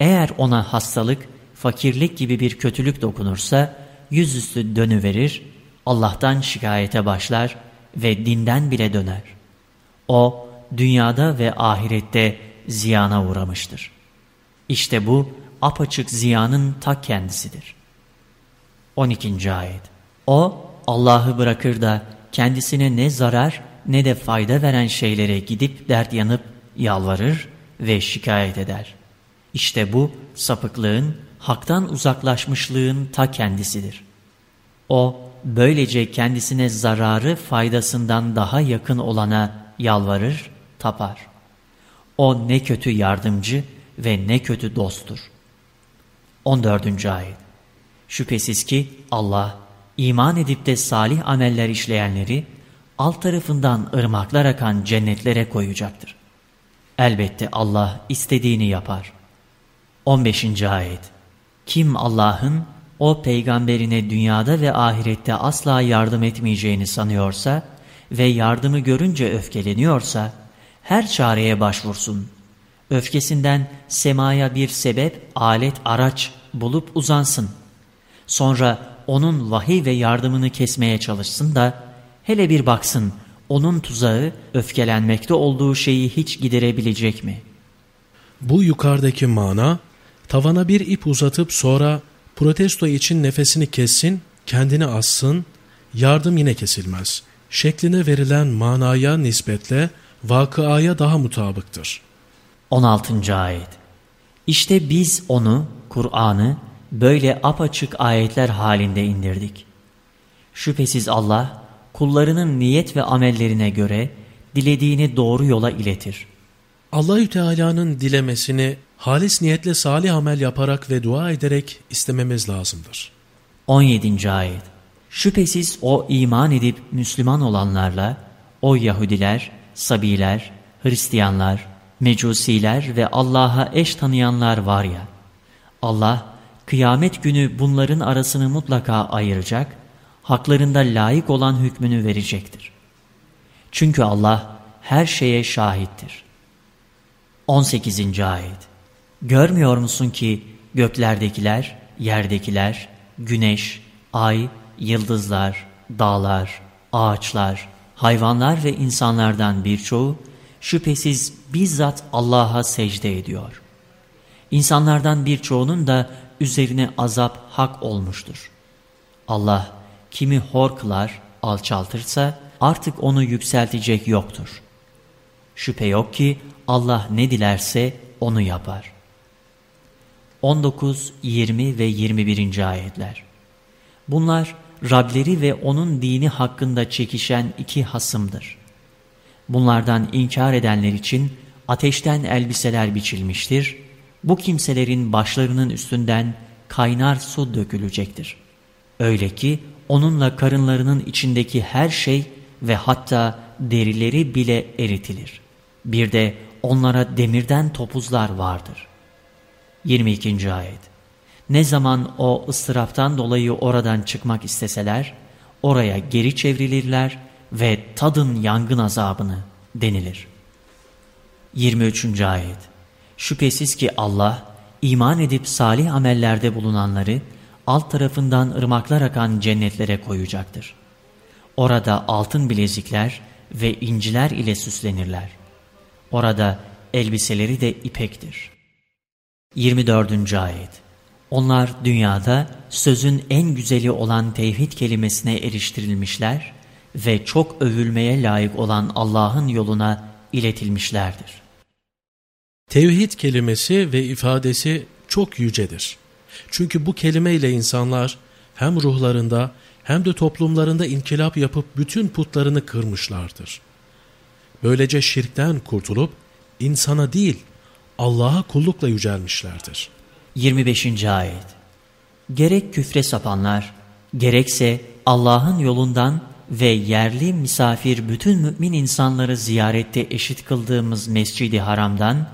Eğer ona hastalık, fakirlik gibi bir kötülük dokunursa yüzüstü dönüverir, Allah'tan şikayete başlar ve dinden bile döner. O dünyada ve ahirette ziyana uğramıştır. İşte bu apaçık ziyanın ta kendisidir. 12. Ayet O Allah'ı bırakır da kendisine ne zarar ne de fayda veren şeylere gidip dert yanıp yalvarır ve şikayet eder. İşte bu sapıklığın, haktan uzaklaşmışlığın ta kendisidir. O böylece kendisine zararı faydasından daha yakın olana yalvarır, tapar. O ne kötü yardımcı ve ne kötü dosttur. 14. Ayet Şüphesiz ki Allah iman edip de salih ameller işleyenleri alt tarafından ırmaklar akan cennetlere koyacaktır. Elbette Allah istediğini yapar. 15. Ayet Kim Allah'ın o peygamberine dünyada ve ahirette asla yardım etmeyeceğini sanıyorsa ve yardımı görünce öfkeleniyorsa her çareye başvursun. Öfkesinden semaya bir sebep, alet, araç bulup uzansın. Sonra onun vahiy ve yardımını kesmeye çalışsın da hele bir baksın onun tuzağı öfkelenmekte olduğu şeyi hiç giderebilecek mi? Bu yukarıdaki mana tavana bir ip uzatıp sonra protesto için nefesini kessin, kendini assın, yardım yine kesilmez. Şekline verilen manaya nispetle vakıaya daha mutabıktır. 16. Ayet İşte biz onu, Kur'an'ı böyle apaçık ayetler halinde indirdik. Şüphesiz Allah kullarının niyet ve amellerine göre dilediğini doğru yola iletir. Allahü Teala'nın dilemesini halis niyetle salih amel yaparak ve dua ederek istememiz lazımdır. 17. Ayet Şüphesiz o iman edip Müslüman olanlarla o Yahudiler, Sabiler, Hristiyanlar, Mecusiler ve Allah'a eş tanıyanlar var ya, Allah kıyamet günü bunların arasını mutlaka ayıracak, haklarında layık olan hükmünü verecektir. Çünkü Allah her şeye şahittir. 18. Ayet Görmüyor musun ki göklerdekiler, yerdekiler, güneş, ay, yıldızlar, dağlar, ağaçlar, hayvanlar ve insanlardan birçoğu şüphesiz bizzat Allah'a secde ediyor. İnsanlardan birçoğunun da üzerine azap hak olmuştur. Allah kimi hor kılar, alçaltırsa artık onu yükseltecek yoktur. Şüphe yok ki Allah ne dilerse onu yapar. 19, 20 ve 21. ayetler Bunlar Rableri ve onun dini hakkında çekişen iki hasımdır. Bunlardan inkar edenler için ateşten elbiseler biçilmiştir. Bu kimselerin başlarının üstünden kaynar su dökülecektir. Öyle ki onunla karınlarının içindeki her şey ve hatta derileri bile eritilir. Bir de onlara demirden topuzlar vardır. 22. Ayet Ne zaman o ıstıraptan dolayı oradan çıkmak isteseler, oraya geri çevrilirler ve tadın yangın azabını denilir. 23. Ayet Şüphesiz ki Allah, iman edip salih amellerde bulunanları, alt tarafından ırmaklar akan cennetlere koyacaktır. Orada altın bilezikler ve inciler ile süslenirler. Orada elbiseleri de ipektir. 24. Ayet Onlar dünyada sözün en güzeli olan tevhid kelimesine eriştirilmişler ve çok övülmeye layık olan Allah'ın yoluna iletilmişlerdir. Tevhid kelimesi ve ifadesi çok yücedir. Çünkü bu kelimeyle insanlar hem ruhlarında hem de toplumlarında inkılap yapıp bütün putlarını kırmışlardır. Böylece şirkten kurtulup insana değil Allah'a kullukla yücelmişlerdir. 25. Ayet Gerek küfre sapanlar, gerekse Allah'ın yolundan ve yerli misafir bütün mümin insanları ziyarette eşit kıldığımız Mescidi Haram'dan,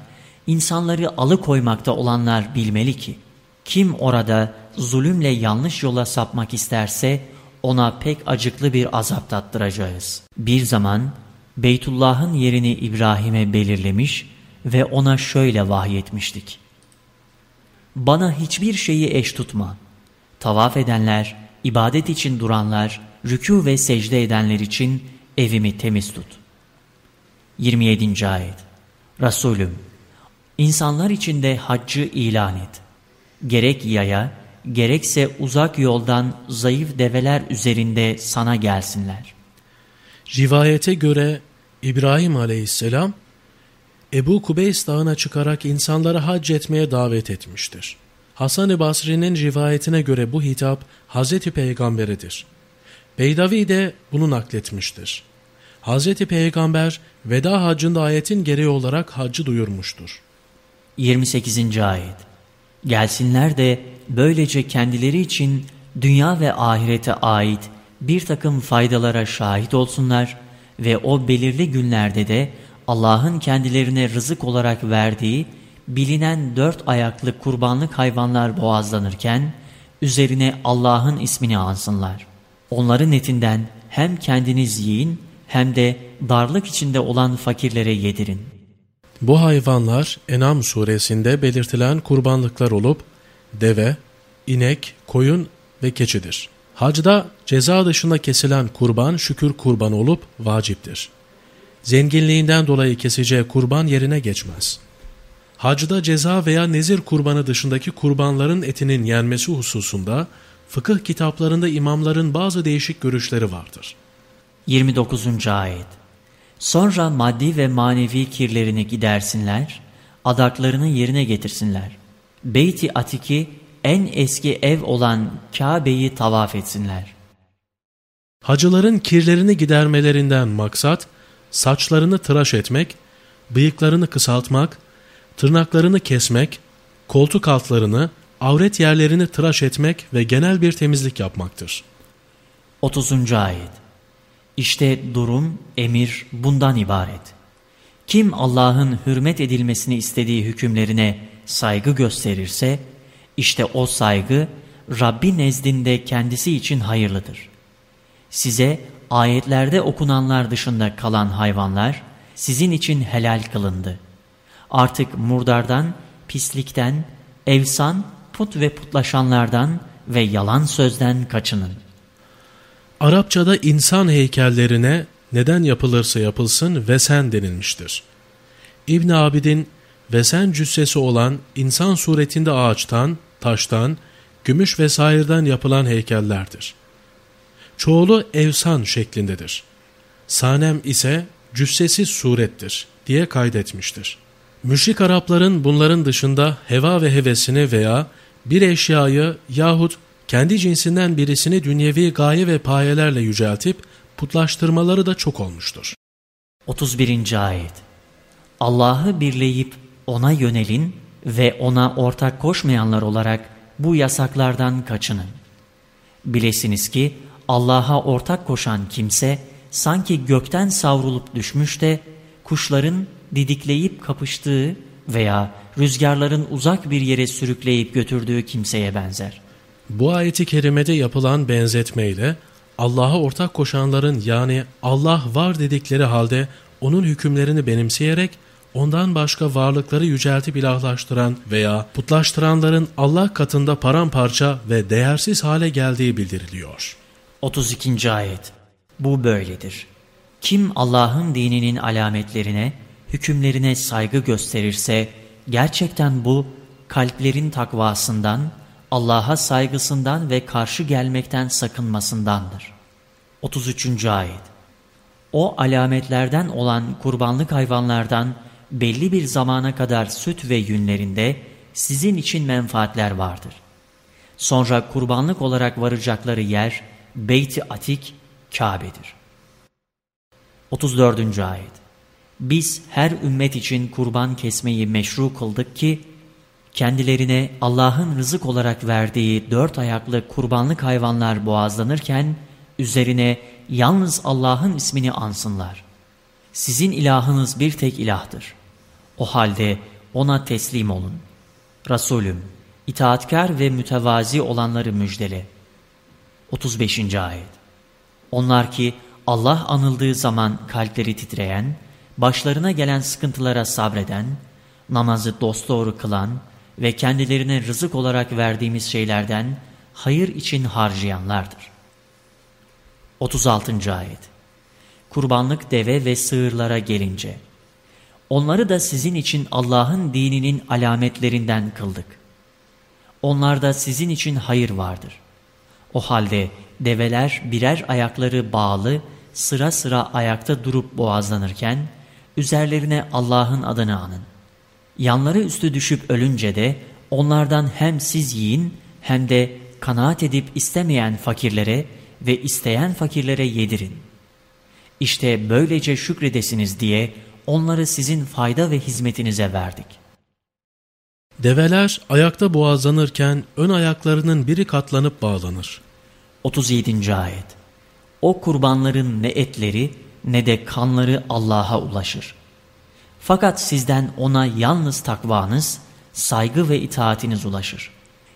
insanları alıkoymakta olanlar bilmeli ki, kim orada zulümle yanlış yola sapmak isterse, ona pek acıklı bir azap tattıracağız. Bir zaman Beytullah'ın yerini İbrahim'e belirlemiş ve ona şöyle vahyetmiştik. Bana hiçbir şeyi eş tutma. Tavaf edenler, ibadet için duranlar, rükû ve secde edenler için evimi temiz tut. 27. Ayet Resulüm, insanlar içinde haccı ilan et. Gerek yaya, gerekse uzak yoldan zayıf develer üzerinde sana gelsinler. Rivayete göre İbrahim aleyhisselam Ebu Kubeys dağına çıkarak insanları hac etmeye davet etmiştir. Hasan-ı Basri'nin rivayetine göre bu hitap Hazreti Peygamber'edir. Beydavi de bunu nakletmiştir. Hazreti Peygamber veda hacında ayetin gereği olarak hacı duyurmuştur. 28. Ayet Gelsinler de böylece kendileri için dünya ve ahirete ait bir takım faydalara şahit olsunlar ve o belirli günlerde de Allah'ın kendilerine rızık olarak verdiği bilinen dört ayaklı kurbanlık hayvanlar boğazlanırken üzerine Allah'ın ismini ansınlar. Onların etinden hem kendiniz yiyin hem de darlık içinde olan fakirlere yedirin. Bu hayvanlar Enam suresinde belirtilen kurbanlıklar olup deve, inek, koyun ve keçidir. Hacda ceza dışında kesilen kurban şükür kurban olup vaciptir. Zenginliğinden dolayı keseceği kurban yerine geçmez. Hacda ceza veya nezir kurbanı dışındaki kurbanların etinin yenmesi hususunda fıkıh kitaplarında imamların bazı değişik görüşleri vardır. 29. Ayet Sonra maddi ve manevi kirlerini gidersinler, adaklarını yerine getirsinler. Beyti Atik'i en eski ev olan Kabe'yi tavaf etsinler. Hacıların kirlerini gidermelerinden maksat, saçlarını tıraş etmek, bıyıklarını kısaltmak, tırnaklarını kesmek, koltuk altlarını, avret yerlerini tıraş etmek ve genel bir temizlik yapmaktır. 30. Ayet İşte durum, emir bundan ibaret. Kim Allah'ın hürmet edilmesini istediği hükümlerine saygı gösterirse, işte o saygı Rabbi nezdinde kendisi için hayırlıdır. Size ayetlerde okunanlar dışında kalan hayvanlar sizin için helal kılındı. Artık murdardan, pislikten, evsan, put ve putlaşanlardan ve yalan sözden kaçının. Arapçada insan heykellerine neden yapılırsa yapılsın vesen denilmiştir. İbn Abidin vesen cüssesi olan insan suretinde ağaçtan, taştan, gümüş vesaireden yapılan heykellerdir. Çoğulu evsan şeklindedir. Sanem ise cüssesiz surettir diye kaydetmiştir. Müşrik Arapların bunların dışında heva ve hevesini veya bir eşyayı yahut kendi cinsinden birisini dünyevi gaye ve payelerle yüceltip putlaştırmaları da çok olmuştur. 31. Ayet Allah'ı birleyip ona yönelin ve ona ortak koşmayanlar olarak bu yasaklardan kaçının. Bilesiniz ki Allah'a ortak koşan kimse sanki gökten savrulup düşmüş de kuşların didikleyip kapıştığı veya rüzgarların uzak bir yere sürükleyip götürdüğü kimseye benzer. Bu ayeti kerimede yapılan benzetmeyle Allah'a ortak koşanların yani Allah var dedikleri halde onun hükümlerini benimseyerek ondan başka varlıkları yüceltip ilahlaştıran veya putlaştıranların Allah katında paramparça ve değersiz hale geldiği bildiriliyor. 32. Ayet Bu böyledir. Kim Allah'ın dininin alametlerine, hükümlerine saygı gösterirse, gerçekten bu kalplerin takvasından, Allah'a saygısından ve karşı gelmekten sakınmasındandır. 33. Ayet O alametlerden olan kurbanlık hayvanlardan belli bir zamana kadar süt ve yünlerinde sizin için menfaatler vardır. Sonra kurbanlık olarak varacakları yer Beyt-i Atik, Kabe'dir. 34. Ayet Biz her ümmet için kurban kesmeyi meşru kıldık ki, kendilerine Allah'ın rızık olarak verdiği dört ayaklı kurbanlık hayvanlar boğazlanırken, üzerine yalnız Allah'ın ismini ansınlar. Sizin ilahınız bir tek ilahtır. O halde ona teslim olun. Resulüm, itaatkar ve mütevazi olanları müjdele. 35. Ayet Onlar ki Allah anıldığı zaman kalpleri titreyen, başlarına gelen sıkıntılara sabreden, namazı dosdoğru kılan ve kendilerine rızık olarak verdiğimiz şeylerden hayır için harcayanlardır. 36. Ayet Kurbanlık deve ve sığırlara gelince, Onları da sizin için Allah'ın dininin alametlerinden kıldık. Onlarda sizin için hayır vardır. O halde develer birer ayakları bağlı sıra sıra ayakta durup boğazlanırken üzerlerine Allah'ın adını anın. Yanları üstü düşüp ölünce de onlardan hem siz yiyin hem de kanaat edip istemeyen fakirlere ve isteyen fakirlere yedirin. İşte böylece şükredesiniz diye onları sizin fayda ve hizmetinize verdik. Develer ayakta boğazlanırken ön ayaklarının biri katlanıp bağlanır. 37. Ayet O kurbanların ne etleri ne de kanları Allah'a ulaşır. Fakat sizden ona yalnız takvanız, saygı ve itaatiniz ulaşır.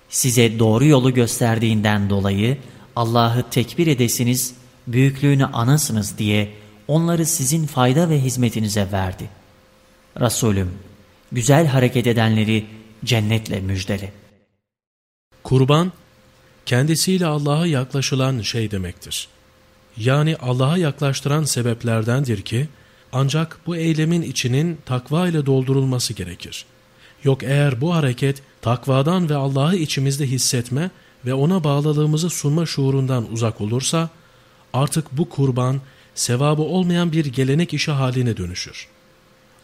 Size doğru yolu gösterdiğinden dolayı Allah'ı tekbir edesiniz, büyüklüğünü anasınız diye onları sizin fayda ve hizmetinize verdi. Resulüm, güzel hareket edenleri cennetle müjdele. Kurban, kendisiyle Allah'a yaklaşılan şey demektir. Yani Allah'a yaklaştıran sebeplerdendir ki, ancak bu eylemin içinin takva ile doldurulması gerekir. Yok eğer bu hareket takvadan ve Allah'ı içimizde hissetme ve ona bağlılığımızı sunma şuurundan uzak olursa, artık bu kurban sevabı olmayan bir gelenek işi haline dönüşür.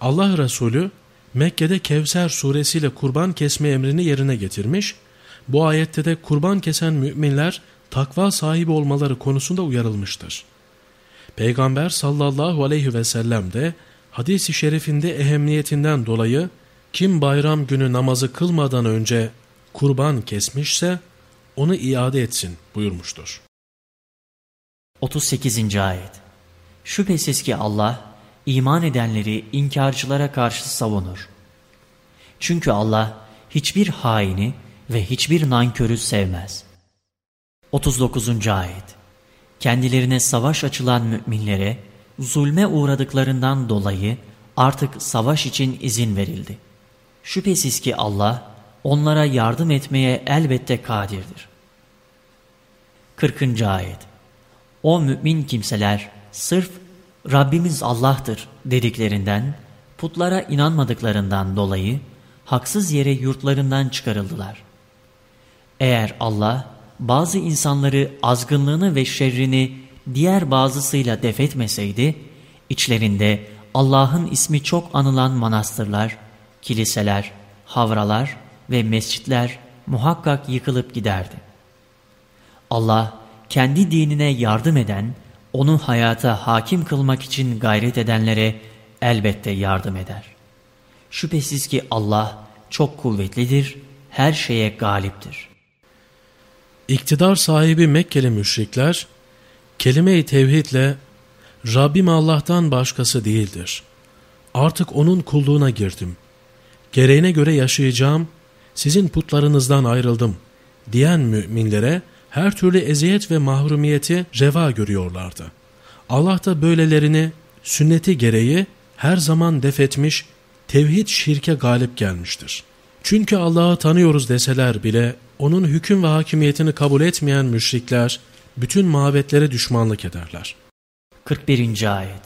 Allah Resulü Mekke'de Kevser suresiyle kurban kesme emrini yerine getirmiş, bu ayette de kurban kesen müminler takva sahibi olmaları konusunda uyarılmıştır. Peygamber sallallahu aleyhi ve sellem de hadis-i şerifinde ehemmiyetinden dolayı kim bayram günü namazı kılmadan önce kurban kesmişse onu iade etsin buyurmuştur. 38. Ayet Şüphesiz ki Allah iman edenleri inkarcılara karşı savunur. Çünkü Allah hiçbir haini ve hiçbir nankörü sevmez. 39. Ayet Kendilerine savaş açılan müminlere zulme uğradıklarından dolayı artık savaş için izin verildi. Şüphesiz ki Allah onlara yardım etmeye elbette kadirdir. 40. Ayet O mümin kimseler sırf Rabbimiz Allah'tır dediklerinden, putlara inanmadıklarından dolayı haksız yere yurtlarından çıkarıldılar. Eğer Allah bazı insanları azgınlığını ve şerrini diğer bazısıyla defetmeseydi, içlerinde Allah'ın ismi çok anılan manastırlar, kiliseler, havralar ve mescitler muhakkak yıkılıp giderdi. Allah kendi dinine yardım eden, onu hayata hakim kılmak için gayret edenlere elbette yardım eder. Şüphesiz ki Allah çok kuvvetlidir, her şeye galiptir. İktidar sahibi Mekkeli müşrikler, kelime-i tevhidle Rabbim Allah'tan başkası değildir. artık onun kulluğuna girdim. Gereğine göre yaşayacağım, sizin putlarınızdan ayrıldım diyen müminlere her türlü eziyet ve mahrumiyeti reva görüyorlardı. Allah da böylelerini sünneti gereği her zaman defetmiş, tevhid şirke galip gelmiştir. Çünkü Allah'ı tanıyoruz deseler bile onun hüküm ve hakimiyetini kabul etmeyen müşrikler bütün mabetlere düşmanlık ederler. 41. Ayet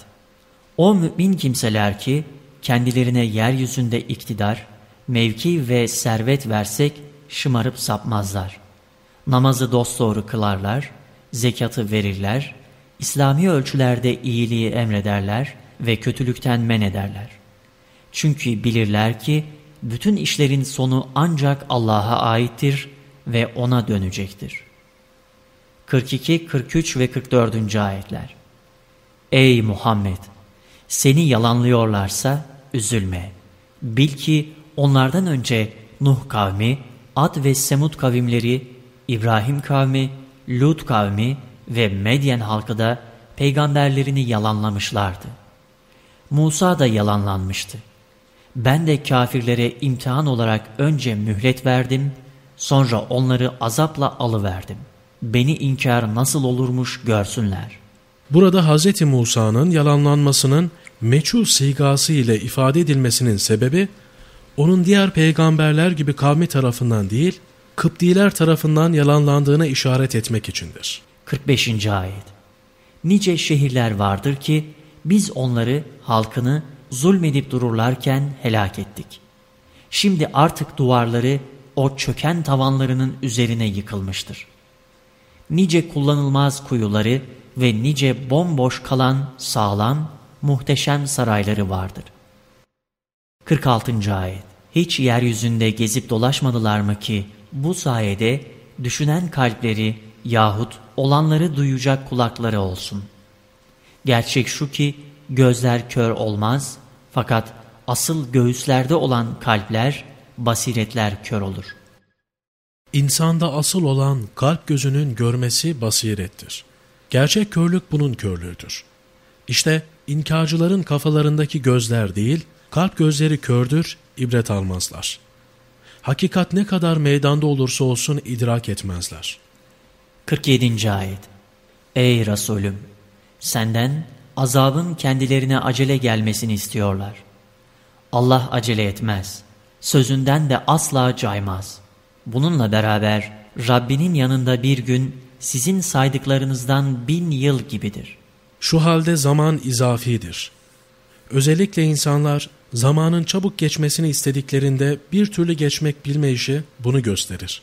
O mümin kimseler ki kendilerine yeryüzünde iktidar, mevki ve servet versek şımarıp sapmazlar. Namazı dosdoğru kılarlar, zekatı verirler, İslami ölçülerde iyiliği emrederler ve kötülükten men ederler. Çünkü bilirler ki bütün işlerin sonu ancak Allah'a aittir ve O'na dönecektir. 42, 43 ve 44. ayetler Ey Muhammed! Seni yalanlıyorlarsa üzülme. Bil ki onlardan önce Nuh kavmi, Ad ve Semud kavimleri, İbrahim kavmi, Lut kavmi ve Medyen halkı da peygamberlerini yalanlamışlardı. Musa da yalanlanmıştı. Ben de kafirlere imtihan olarak önce mühlet verdim, sonra onları azapla alıverdim. Beni inkar nasıl olurmuş görsünler. Burada Hz. Musa'nın yalanlanmasının meçhul sigası ile ifade edilmesinin sebebi, onun diğer peygamberler gibi kavmi tarafından değil, Kıptiler tarafından yalanlandığına işaret etmek içindir. 45. Ayet Nice şehirler vardır ki biz onları, halkını zulmedip dururlarken helak ettik. Şimdi artık duvarları o çöken tavanlarının üzerine yıkılmıştır. Nice kullanılmaz kuyuları ve nice bomboş kalan sağlam, muhteşem sarayları vardır. 46. Ayet Hiç yeryüzünde gezip dolaşmadılar mı ki bu sayede düşünen kalpleri yahut olanları duyacak kulakları olsun. Gerçek şu ki gözler kör olmaz fakat asıl göğüslerde olan kalpler, basiretler kör olur. İnsanda asıl olan kalp gözünün görmesi basirettir. Gerçek körlük bunun körlüğüdür. İşte inkarcıların kafalarındaki gözler değil, kalp gözleri kördür, ibret almazlar. Hakikat ne kadar meydanda olursa olsun idrak etmezler. 47. Ayet Ey Resulüm! Senden azabın kendilerine acele gelmesini istiyorlar. Allah acele etmez. Sözünden de asla caymaz. Bununla beraber Rabbinin yanında bir gün sizin saydıklarınızdan bin yıl gibidir. Şu halde zaman izafidir. Özellikle insanlar zamanın çabuk geçmesini istediklerinde bir türlü geçmek bilmeyişi bunu gösterir.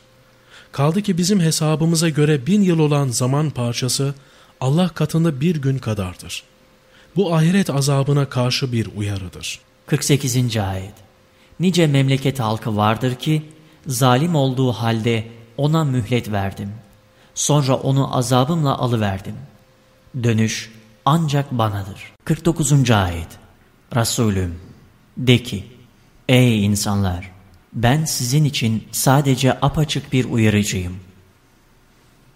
Kaldı ki bizim hesabımıza göre bin yıl olan zaman parçası Allah katında bir gün kadardır. Bu ahiret azabına karşı bir uyarıdır. 48. Ayet Nice memleket halkı vardır ki zalim olduğu halde ona mühlet verdim. Sonra onu azabımla alıverdim. Dönüş ancak banadır. 49. Ayet Resulüm de ki, ey insanlar, ben sizin için sadece apaçık bir uyarıcıyım.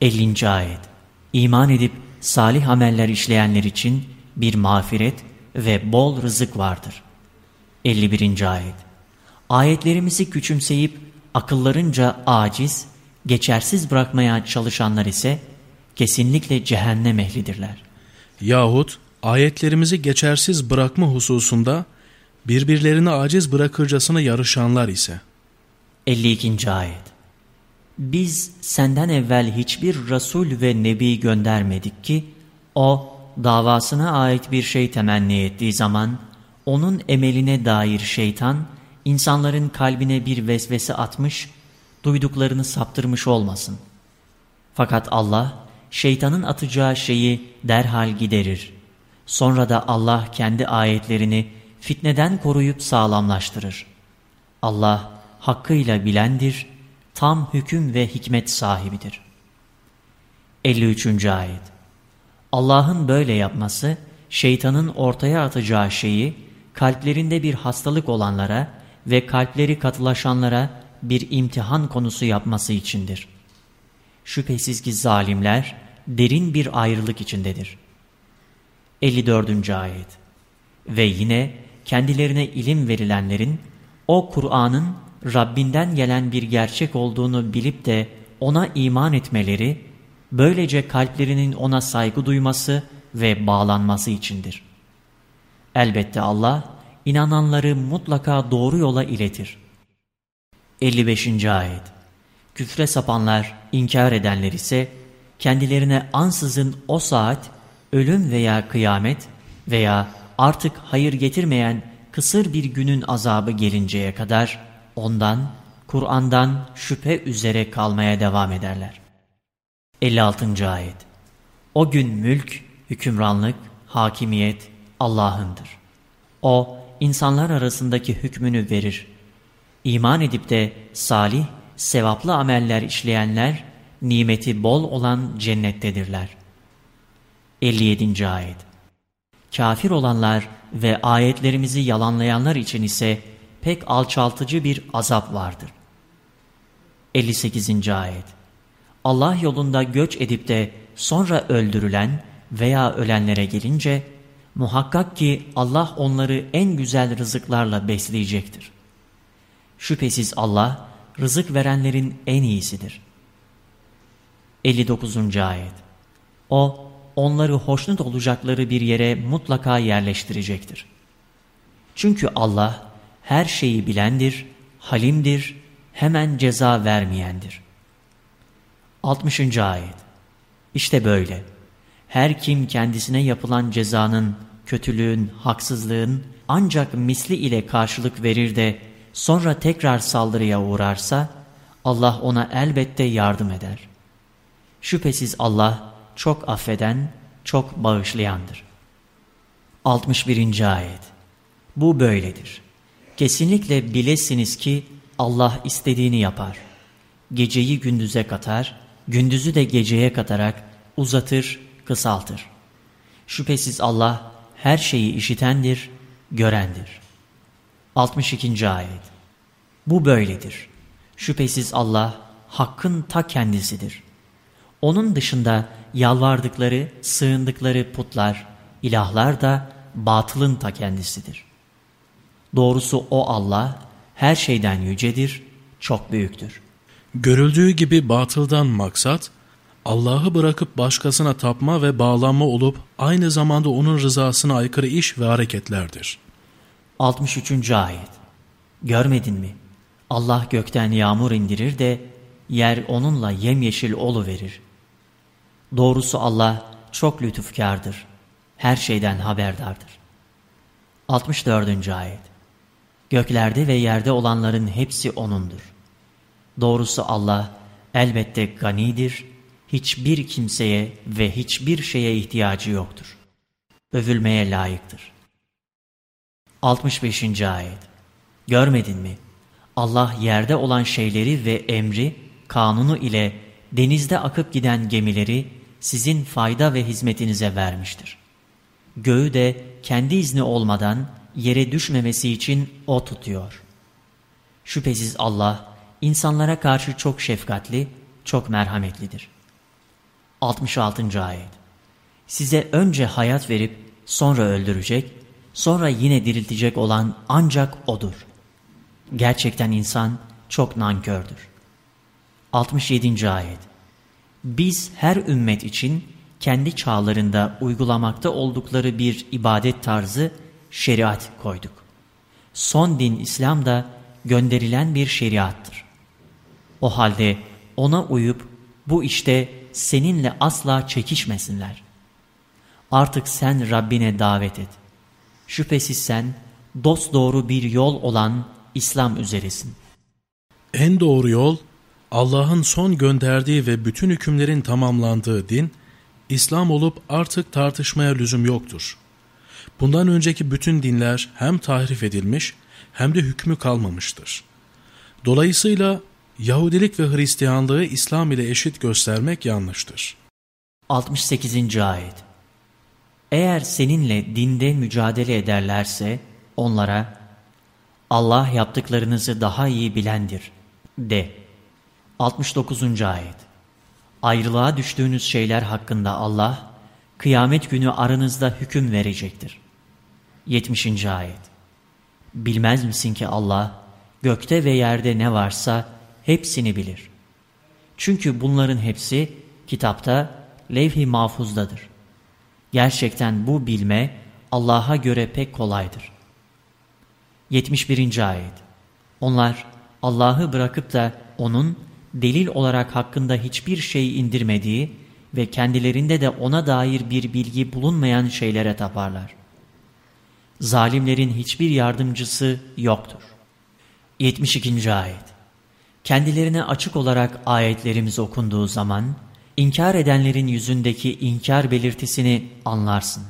50. Ayet İman edip salih ameller işleyenler için bir mağfiret ve bol rızık vardır. 51. Ayet Ayetlerimizi küçümseyip akıllarınca aciz, geçersiz bırakmaya çalışanlar ise kesinlikle cehennem ehlidirler. Yahut ayetlerimizi geçersiz bırakma hususunda birbirlerini aciz bırakırcasına yarışanlar ise. 52. Ayet Biz senden evvel hiçbir Resul ve Nebi göndermedik ki, o davasına ait bir şey temenni ettiği zaman, onun emeline dair şeytan, insanların kalbine bir vesvese atmış, duyduklarını saptırmış olmasın. Fakat Allah, şeytanın atacağı şeyi derhal giderir. Sonra da Allah kendi ayetlerini fitneden koruyup sağlamlaştırır. Allah hakkıyla bilendir, tam hüküm ve hikmet sahibidir. 53. Ayet Allah'ın böyle yapması, şeytanın ortaya atacağı şeyi, kalplerinde bir hastalık olanlara ve kalpleri katılaşanlara bir imtihan konusu yapması içindir. Şüphesiz ki zalimler derin bir ayrılık içindedir. 54. Ayet Ve yine kendilerine ilim verilenlerin o Kur'an'ın Rabbinden gelen bir gerçek olduğunu bilip de ona iman etmeleri, böylece kalplerinin ona saygı duyması ve bağlanması içindir. Elbette Allah, inananları mutlaka doğru yola iletir. 55. Ayet Küfre sapanlar, inkar edenler ise, kendilerine ansızın o saat, ölüm veya kıyamet veya artık hayır getirmeyen kısır bir günün azabı gelinceye kadar ondan, Kur'an'dan şüphe üzere kalmaya devam ederler. 56. Ayet O gün mülk, hükümranlık, hakimiyet Allah'ındır. O, insanlar arasındaki hükmünü verir. İman edip de salih, sevaplı ameller işleyenler, nimeti bol olan cennettedirler. 57. Ayet Kafir olanlar ve ayetlerimizi yalanlayanlar için ise pek alçaltıcı bir azap vardır. 58. Ayet Allah yolunda göç edip de sonra öldürülen veya ölenlere gelince, muhakkak ki Allah onları en güzel rızıklarla besleyecektir. Şüphesiz Allah, rızık verenlerin en iyisidir. 59. Ayet O, onları hoşnut olacakları bir yere mutlaka yerleştirecektir. Çünkü Allah her şeyi bilendir, halimdir, hemen ceza vermeyendir. 60. Ayet İşte böyle. Her kim kendisine yapılan cezanın, kötülüğün, haksızlığın ancak misli ile karşılık verir de sonra tekrar saldırıya uğrarsa Allah ona elbette yardım eder. Şüphesiz Allah çok affeden, çok bağışlayandır. 61. Ayet Bu böyledir. Kesinlikle bilesiniz ki Allah istediğini yapar. Geceyi gündüze katar, gündüzü de geceye katarak uzatır, kısaltır. Şüphesiz Allah her şeyi işitendir, görendir. 62. Ayet Bu böyledir. Şüphesiz Allah hakkın ta kendisidir. Onun dışında yalvardıkları, sığındıkları putlar, ilahlar da batılın ta kendisidir. Doğrusu o Allah her şeyden yücedir, çok büyüktür. Görüldüğü gibi batıldan maksat, Allah'ı bırakıp başkasına tapma ve bağlanma olup aynı zamanda onun rızasına aykırı iş ve hareketlerdir. 63. Ayet Görmedin mi? Allah gökten yağmur indirir de yer onunla yemyeşil verir. Doğrusu Allah çok lütufkardır. Her şeyden haberdardır. 64. Ayet Göklerde ve yerde olanların hepsi O'nundur. Doğrusu Allah elbette ganidir, hiçbir kimseye ve hiçbir şeye ihtiyacı yoktur. Övülmeye layıktır. 65. Ayet Görmedin mi? Allah yerde olan şeyleri ve emri, kanunu ile denizde akıp giden gemileri sizin fayda ve hizmetinize vermiştir. Göğü de kendi izni olmadan yere düşmemesi için O tutuyor. Şüphesiz Allah insanlara karşı çok şefkatli, çok merhametlidir. 66. Ayet Size önce hayat verip sonra öldürecek, sonra yine diriltecek olan ancak O'dur. Gerçekten insan çok nankördür. 67. Ayet Biz her ümmet için kendi çağlarında uygulamakta oldukları bir ibadet tarzı şeriat koyduk. Son din İslam da gönderilen bir şeriattır. O halde ona uyup bu işte seninle asla çekişmesinler. Artık sen Rabbine davet et. Şüphesiz sen dosdoğru bir yol olan İslam üzeresin. En doğru yol Allah'ın son gönderdiği ve bütün hükümlerin tamamlandığı din, İslam olup artık tartışmaya lüzum yoktur. Bundan önceki bütün dinler hem tahrif edilmiş hem de hükmü kalmamıştır. Dolayısıyla Yahudilik ve Hristiyanlığı İslam ile eşit göstermek yanlıştır. 68. Ayet Eğer seninle dinde mücadele ederlerse onlara Allah yaptıklarınızı daha iyi bilendir de. 69. Ayet Ayrılığa düştüğünüz şeyler hakkında Allah kıyamet günü aranızda hüküm verecektir. 70. Ayet Bilmez misin ki Allah gökte ve yerde ne varsa hepsini bilir. Çünkü bunların hepsi kitapta levh-i mahfuzdadır. Gerçekten bu bilme Allah'a göre pek kolaydır. 71. Ayet Onlar Allah'ı bırakıp da O'nun delil olarak hakkında hiçbir şey indirmediği ve kendilerinde de O'na dair bir bilgi bulunmayan şeylere taparlar. Zalimlerin hiçbir yardımcısı yoktur. 72. Ayet Kendilerine açık olarak ayetlerimiz okunduğu zaman, inkar edenlerin yüzündeki inkar belirtisini anlarsın.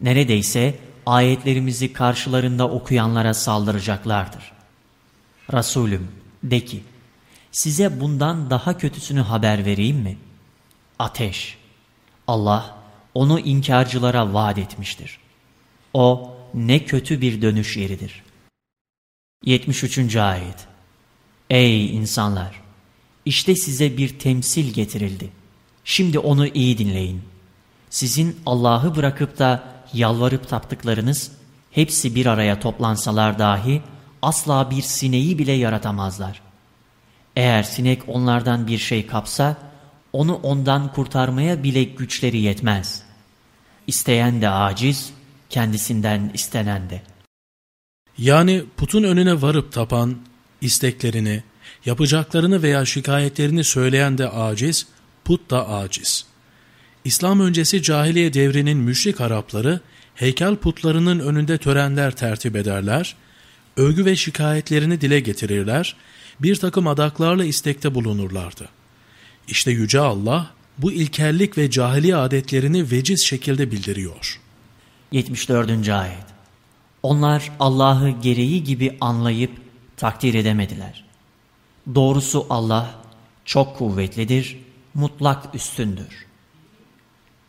Neredeyse ayetlerimizi karşılarında okuyanlara saldıracaklardır. Resulüm de ki, size bundan daha kötüsünü haber vereyim mi? Ateş. Allah onu inkarcılara vaat etmiştir. O ne kötü bir dönüş yeridir. 73. Ayet Ey insanlar! İşte size bir temsil getirildi. Şimdi onu iyi dinleyin. Sizin Allah'ı bırakıp da yalvarıp taptıklarınız hepsi bir araya toplansalar dahi asla bir sineği bile yaratamazlar. Eğer sinek onlardan bir şey kapsa onu ondan kurtarmaya bile güçleri yetmez. İsteyen de aciz, kendisinden istenen de. Yani putun önüne varıp tapan, isteklerini, yapacaklarını veya şikayetlerini söyleyen de aciz, put da aciz. İslam öncesi cahiliye devrinin müşrik Arapları heykel putlarının önünde törenler tertip ederler, övgü ve şikayetlerini dile getirirler, bir takım adaklarla istekte bulunurlardı. İşte Yüce Allah bu ilkellik ve cahiliye adetlerini veciz şekilde bildiriyor. 74. Ayet Onlar Allah'ı gereği gibi anlayıp takdir edemediler. Doğrusu Allah çok kuvvetlidir, mutlak üstündür.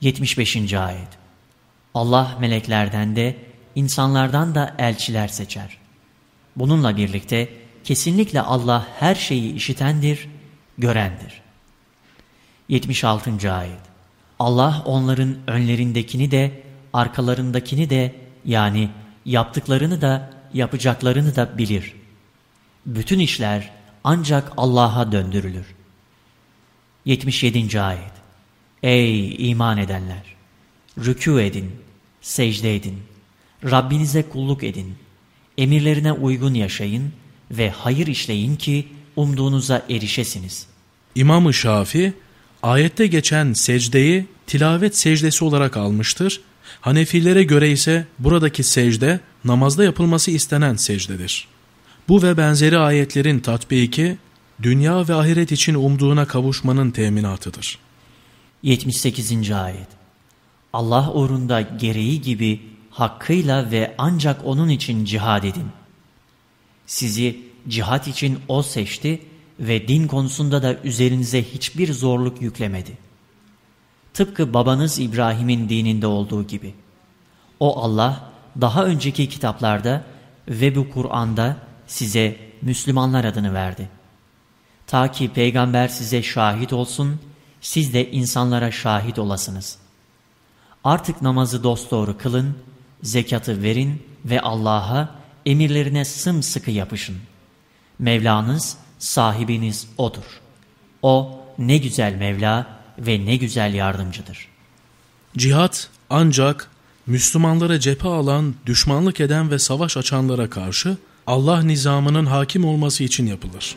75. Ayet Allah meleklerden de insanlardan da elçiler seçer. Bununla birlikte kesinlikle Allah her şeyi işitendir, görendir. 76. Ayet Allah onların önlerindekini de arkalarındakini de yani yaptıklarını da yapacaklarını da bilir. Bütün işler ancak Allah'a döndürülür. 77. Ayet Ey iman edenler! Rükû edin, secde edin, Rabbinize kulluk edin, emirlerine uygun yaşayın ve hayır işleyin ki umduğunuza erişesiniz. İmam-ı Şafi, ayette geçen secdeyi tilavet secdesi olarak almıştır. Hanefilere göre ise buradaki secde namazda yapılması istenen secdedir. Bu ve benzeri ayetlerin tatbiki, dünya ve ahiret için umduğuna kavuşmanın teminatıdır. 78. Ayet Allah uğrunda gereği gibi hakkıyla ve ancak onun için cihad edin. Sizi cihat için O seçti ve din konusunda da üzerinize hiçbir zorluk yüklemedi. Tıpkı babanız İbrahim'in dininde olduğu gibi. O Allah daha önceki kitaplarda ve bu Kur'an'da size Müslümanlar adını verdi. Ta ki peygamber size şahit olsun, siz de insanlara şahit olasınız. Artık namazı dosdoğru kılın, zekatı verin ve Allah'a emirlerine sımsıkı yapışın. Mevlanız, sahibiniz O'dur. O ne güzel Mevla ve ne güzel yardımcıdır. Cihat ancak Müslümanlara cephe alan, düşmanlık eden ve savaş açanlara karşı Allah nizamının hakim olması için yapılır.